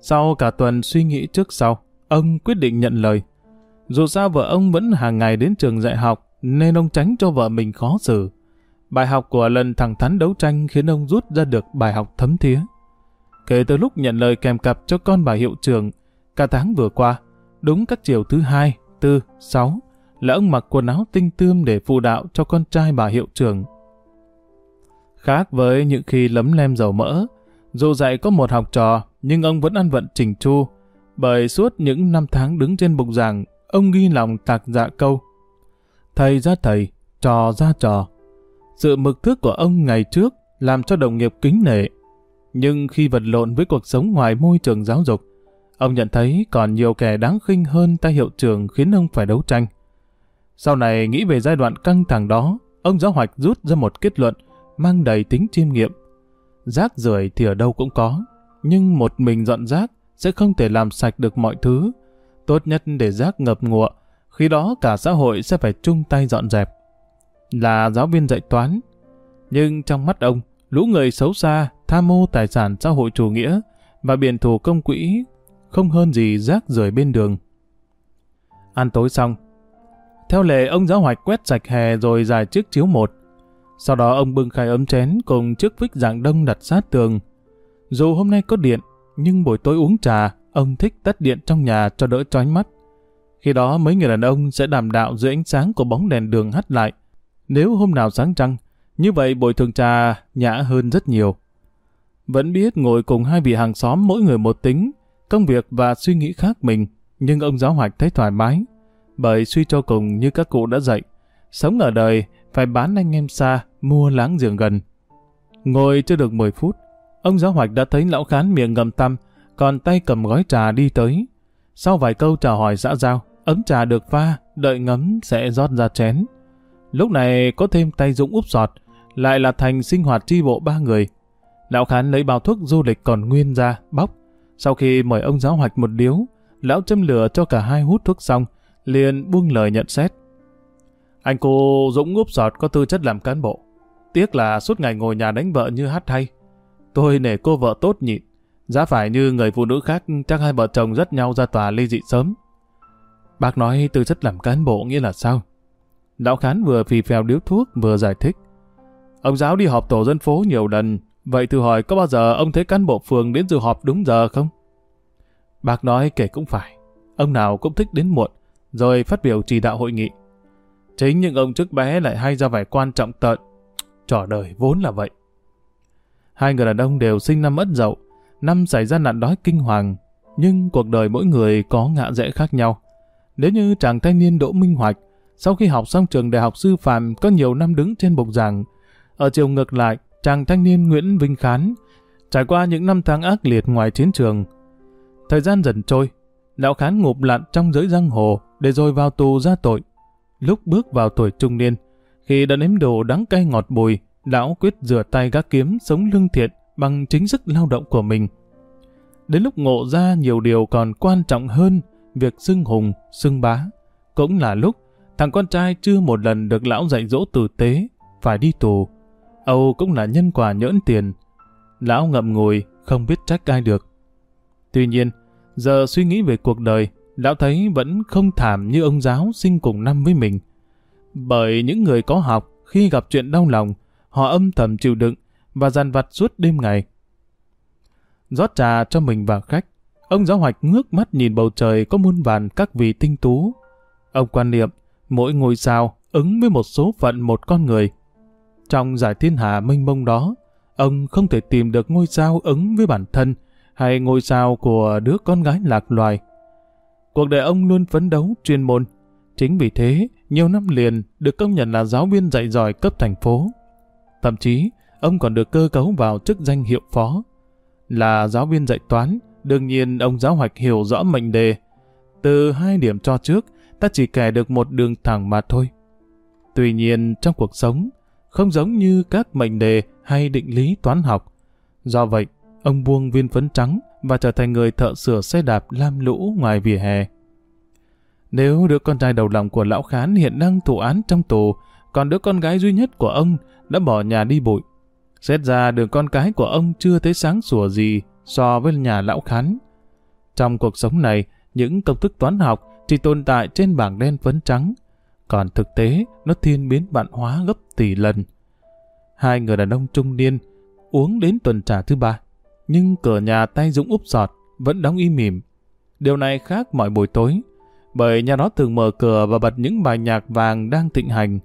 Sau cả tuần suy nghĩ trước sau, ông quyết định nhận lời. Dù sao vợ ông vẫn hàng ngày đến trường dạy học, nên ông tránh cho vợ mình khó xử. Bài học của lần thẳng thắn đấu tranh khiến ông rút ra được bài học thấm thía. Kể từ lúc nhận lời kèm cặp cho con bà hiệu trưởng, cả tháng vừa qua, đúng các chiều thứ hai, tư, sáu, là ông mặc quần áo tinh tươm để phụ đạo cho con trai bà hiệu trưởng. Khác với những khi lấm lem dầu mỡ, dù dạy có một học trò, nhưng ông vẫn ăn vận trình chu, bởi suốt những năm tháng đứng trên bục giảng, ông ghi lòng tạc dạ câu. Thầy ra thầy, trò ra trò. Sự mực thước của ông ngày trước làm cho đồng nghiệp kính nể. Nhưng khi vật lộn với cuộc sống ngoài môi trường giáo dục, ông nhận thấy còn nhiều kẻ đáng khinh hơn tay hiệu trưởng khiến ông phải đấu tranh. Sau này nghĩ về giai đoạn căng thẳng đó, ông giáo hoạch rút ra một kết luận mang đầy tính chiêm nghiệm. Rác rưởi thì ở đâu cũng có, nhưng một mình dọn rác sẽ không thể làm sạch được mọi thứ. Tốt nhất để rác ngập ngụa, khi đó cả xã hội sẽ phải chung tay dọn dẹp. Là giáo viên dạy toán, nhưng trong mắt ông, lũ người xấu xa, tham mô tài sản xã hội chủ nghĩa và biển thủ công quỹ không hơn gì rác rưởi bên đường. Ăn tối xong, theo lệ ông giáo hoạch quét sạch hè rồi giải chiếc chiếu một. Sau đó ông bưng khai ấm chén cùng chiếc vích dạng đông đặt sát tường. Dù hôm nay có điện, nhưng buổi tối uống trà, ông thích tắt điện trong nhà cho đỡ chói mắt. Khi đó mấy người đàn ông sẽ đàm đạo dưới ánh sáng của bóng đèn đường hắt lại. Nếu hôm nào sáng trăng, như vậy buổi thường trà nhã hơn rất nhiều. Vẫn biết ngồi cùng hai vị hàng xóm mỗi người một tính, công việc và suy nghĩ khác mình, nhưng ông giáo hoạch thấy thoải mái. Bởi suy cho cùng như các cụ đã dạy, sống ở đời phải bán anh em xa, mua láng giềng gần. Ngồi chưa được 10 phút, ông giáo hoạch đã thấy lão khán miệng ngầm tăm, còn tay cầm gói trà đi tới. Sau vài câu chào hỏi xã giao, ấm trà được pha, đợi ngấm sẽ rót ra chén. Lúc này có thêm tay Dũng úp sọt, lại là thành sinh hoạt tri bộ ba người. Lão Khán lấy bao thuốc du lịch còn nguyên ra, bóc. Sau khi mời ông giáo hoạch một điếu, lão châm lửa cho cả hai hút thuốc xong, liền buông lời nhận xét. Anh cô Dũng úp sọt có tư chất làm cán bộ. Tiếc là suốt ngày ngồi nhà đánh vợ như hát hay. Tôi nể cô vợ tốt nhịn. Giá phải như người phụ nữ khác chắc hai vợ chồng rất nhau ra tòa ly dị sớm. Bác nói tư chất làm cán bộ nghĩa là sao? Lão Khán vừa phì phèo điếu thuốc vừa giải thích. Ông giáo đi họp tổ dân phố nhiều lần, vậy thử hỏi có bao giờ ông thấy cán bộ phường đến dự họp đúng giờ không? Bác nói kể cũng phải, ông nào cũng thích đến muộn, rồi phát biểu chỉ đạo hội nghị. Chính những ông chức bé lại hay ra vẻ quan trọng tợn. Trò đời vốn là vậy. Hai người đàn ông đều sinh năm ất dậu, năm xảy ra nạn đói kinh hoàng, nhưng cuộc đời mỗi người có ngã rẽ khác nhau. Nếu như chàng thanh niên Đỗ Minh Hoạch, sau khi học xong trường đại học sư phạm có nhiều năm đứng trên bục giảng, ở chiều ngược lại, chàng thanh niên Nguyễn Vinh Khán trải qua những năm tháng ác liệt ngoài chiến trường. Thời gian dần trôi, Lão Khán ngụp lặn trong giới giang hồ để rồi vào tù ra tội. Lúc bước vào tuổi trung niên, khi đã nếm đồ đắng cay ngọt bùi, lão quyết rửa tay gác kiếm sống lương thiện bằng chính sức lao động của mình. Đến lúc ngộ ra nhiều điều còn quan trọng hơn việc xưng hùng, xưng bá, cũng là lúc thằng con trai chưa một lần được lão dạy dỗ tử tế, phải đi tù. Âu cũng là nhân quả nhỡn tiền. Lão ngậm ngùi, không biết trách ai được. Tuy nhiên, giờ suy nghĩ về cuộc đời, lão thấy vẫn không thảm như ông giáo sinh cùng năm với mình. Bởi những người có học, khi gặp chuyện đau lòng, họ âm thầm chịu đựng và dằn vặt suốt đêm ngày. rót trà cho mình và khách, ông giáo hoạch ngước mắt nhìn bầu trời có muôn vàn các vị tinh tú. Ông quan niệm, mỗi ngôi sao ứng với một số phận một con người. Trong giải thiên hà mênh mông đó, ông không thể tìm được ngôi sao ứng với bản thân hay ngôi sao của đứa con gái lạc loài. Cuộc đời ông luôn phấn đấu chuyên môn. Chính vì thế, nhiều năm liền được công nhận là giáo viên dạy giỏi cấp thành phố. Thậm chí, ông còn được cơ cấu vào chức danh hiệu phó. Là giáo viên dạy toán, đương nhiên ông giáo hoạch hiểu rõ mệnh đề. Từ hai điểm cho trước, ta chỉ kẻ được một đường thẳng mà thôi. Tuy nhiên, trong cuộc sống, không giống như các mệnh đề hay định lý toán học. Do vậy, ông buông viên phấn trắng và trở thành người thợ sửa xe đạp lam lũ ngoài vỉa hè. Nếu đứa con trai đầu lòng của lão khán hiện đang thụ án trong tù, còn đứa con gái duy nhất của ông đã bỏ nhà đi bụi. Xét ra đường con cái của ông chưa thấy sáng sủa gì so với nhà lão khán. Trong cuộc sống này, những công thức toán học chỉ tồn tại trên bảng đen phấn trắng, còn thực tế nó thiên biến vạn hóa gấp tỷ lần. Hai người đàn ông trung niên uống đến tuần trà thứ ba, nhưng cửa nhà tay Dũng úp sọt vẫn đóng im mỉm. Điều này khác mọi buổi tối, bởi nhà đó thường mở cửa và bật những bài nhạc vàng đang thịnh hành.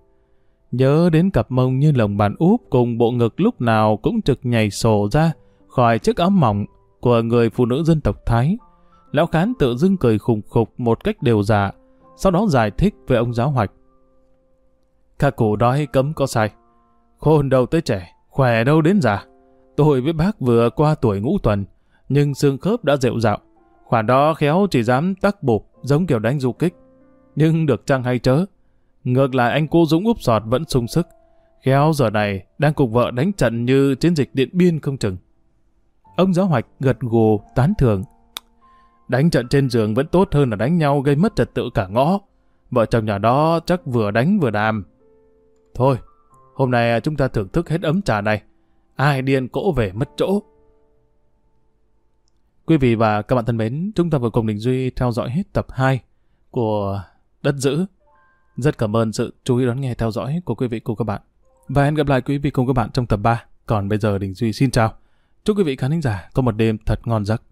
Nhớ đến cặp mông như lồng bàn úp cùng bộ ngực lúc nào cũng trực nhảy sổ ra khỏi chiếc áo mỏng của người phụ nữ dân tộc Thái. Lão Khán tự dưng cười khùng khục một cách đều dạ, sau đó giải thích về ông giáo hoạch. Các cụ đói cấm có sai. Khôn đâu tới trẻ, khỏe đâu đến già. Tôi với bác vừa qua tuổi ngũ tuần, nhưng xương khớp đã rệu rạo. Khoản đó khéo chỉ dám tắc bụp giống kiểu đánh du kích. Nhưng được chăng hay chớ, ngược lại anh cô Dũng úp sọt vẫn sung sức. Khéo giờ này đang cùng vợ đánh trận như chiến dịch Điện Biên không chừng. Ông giáo hoạch gật gù tán thưởng. Đánh trận trên giường vẫn tốt hơn là đánh nhau gây mất trật tự cả ngõ. Vợ chồng nhà đó chắc vừa đánh vừa đàm. Thôi, hôm nay chúng ta thưởng thức hết ấm trà này. Ai điên cỗ về mất chỗ. Quý vị và các bạn thân mến, chúng ta vừa cùng Đình Duy theo dõi hết tập 2 của Đất Dữ. Rất cảm ơn sự chú ý đón nghe theo dõi của quý vị cùng các bạn. Và hẹn gặp lại quý vị cùng các bạn trong tập 3. Còn bây giờ Đình Duy xin chào. Chúc quý vị khán giả có một đêm thật ngon giấc.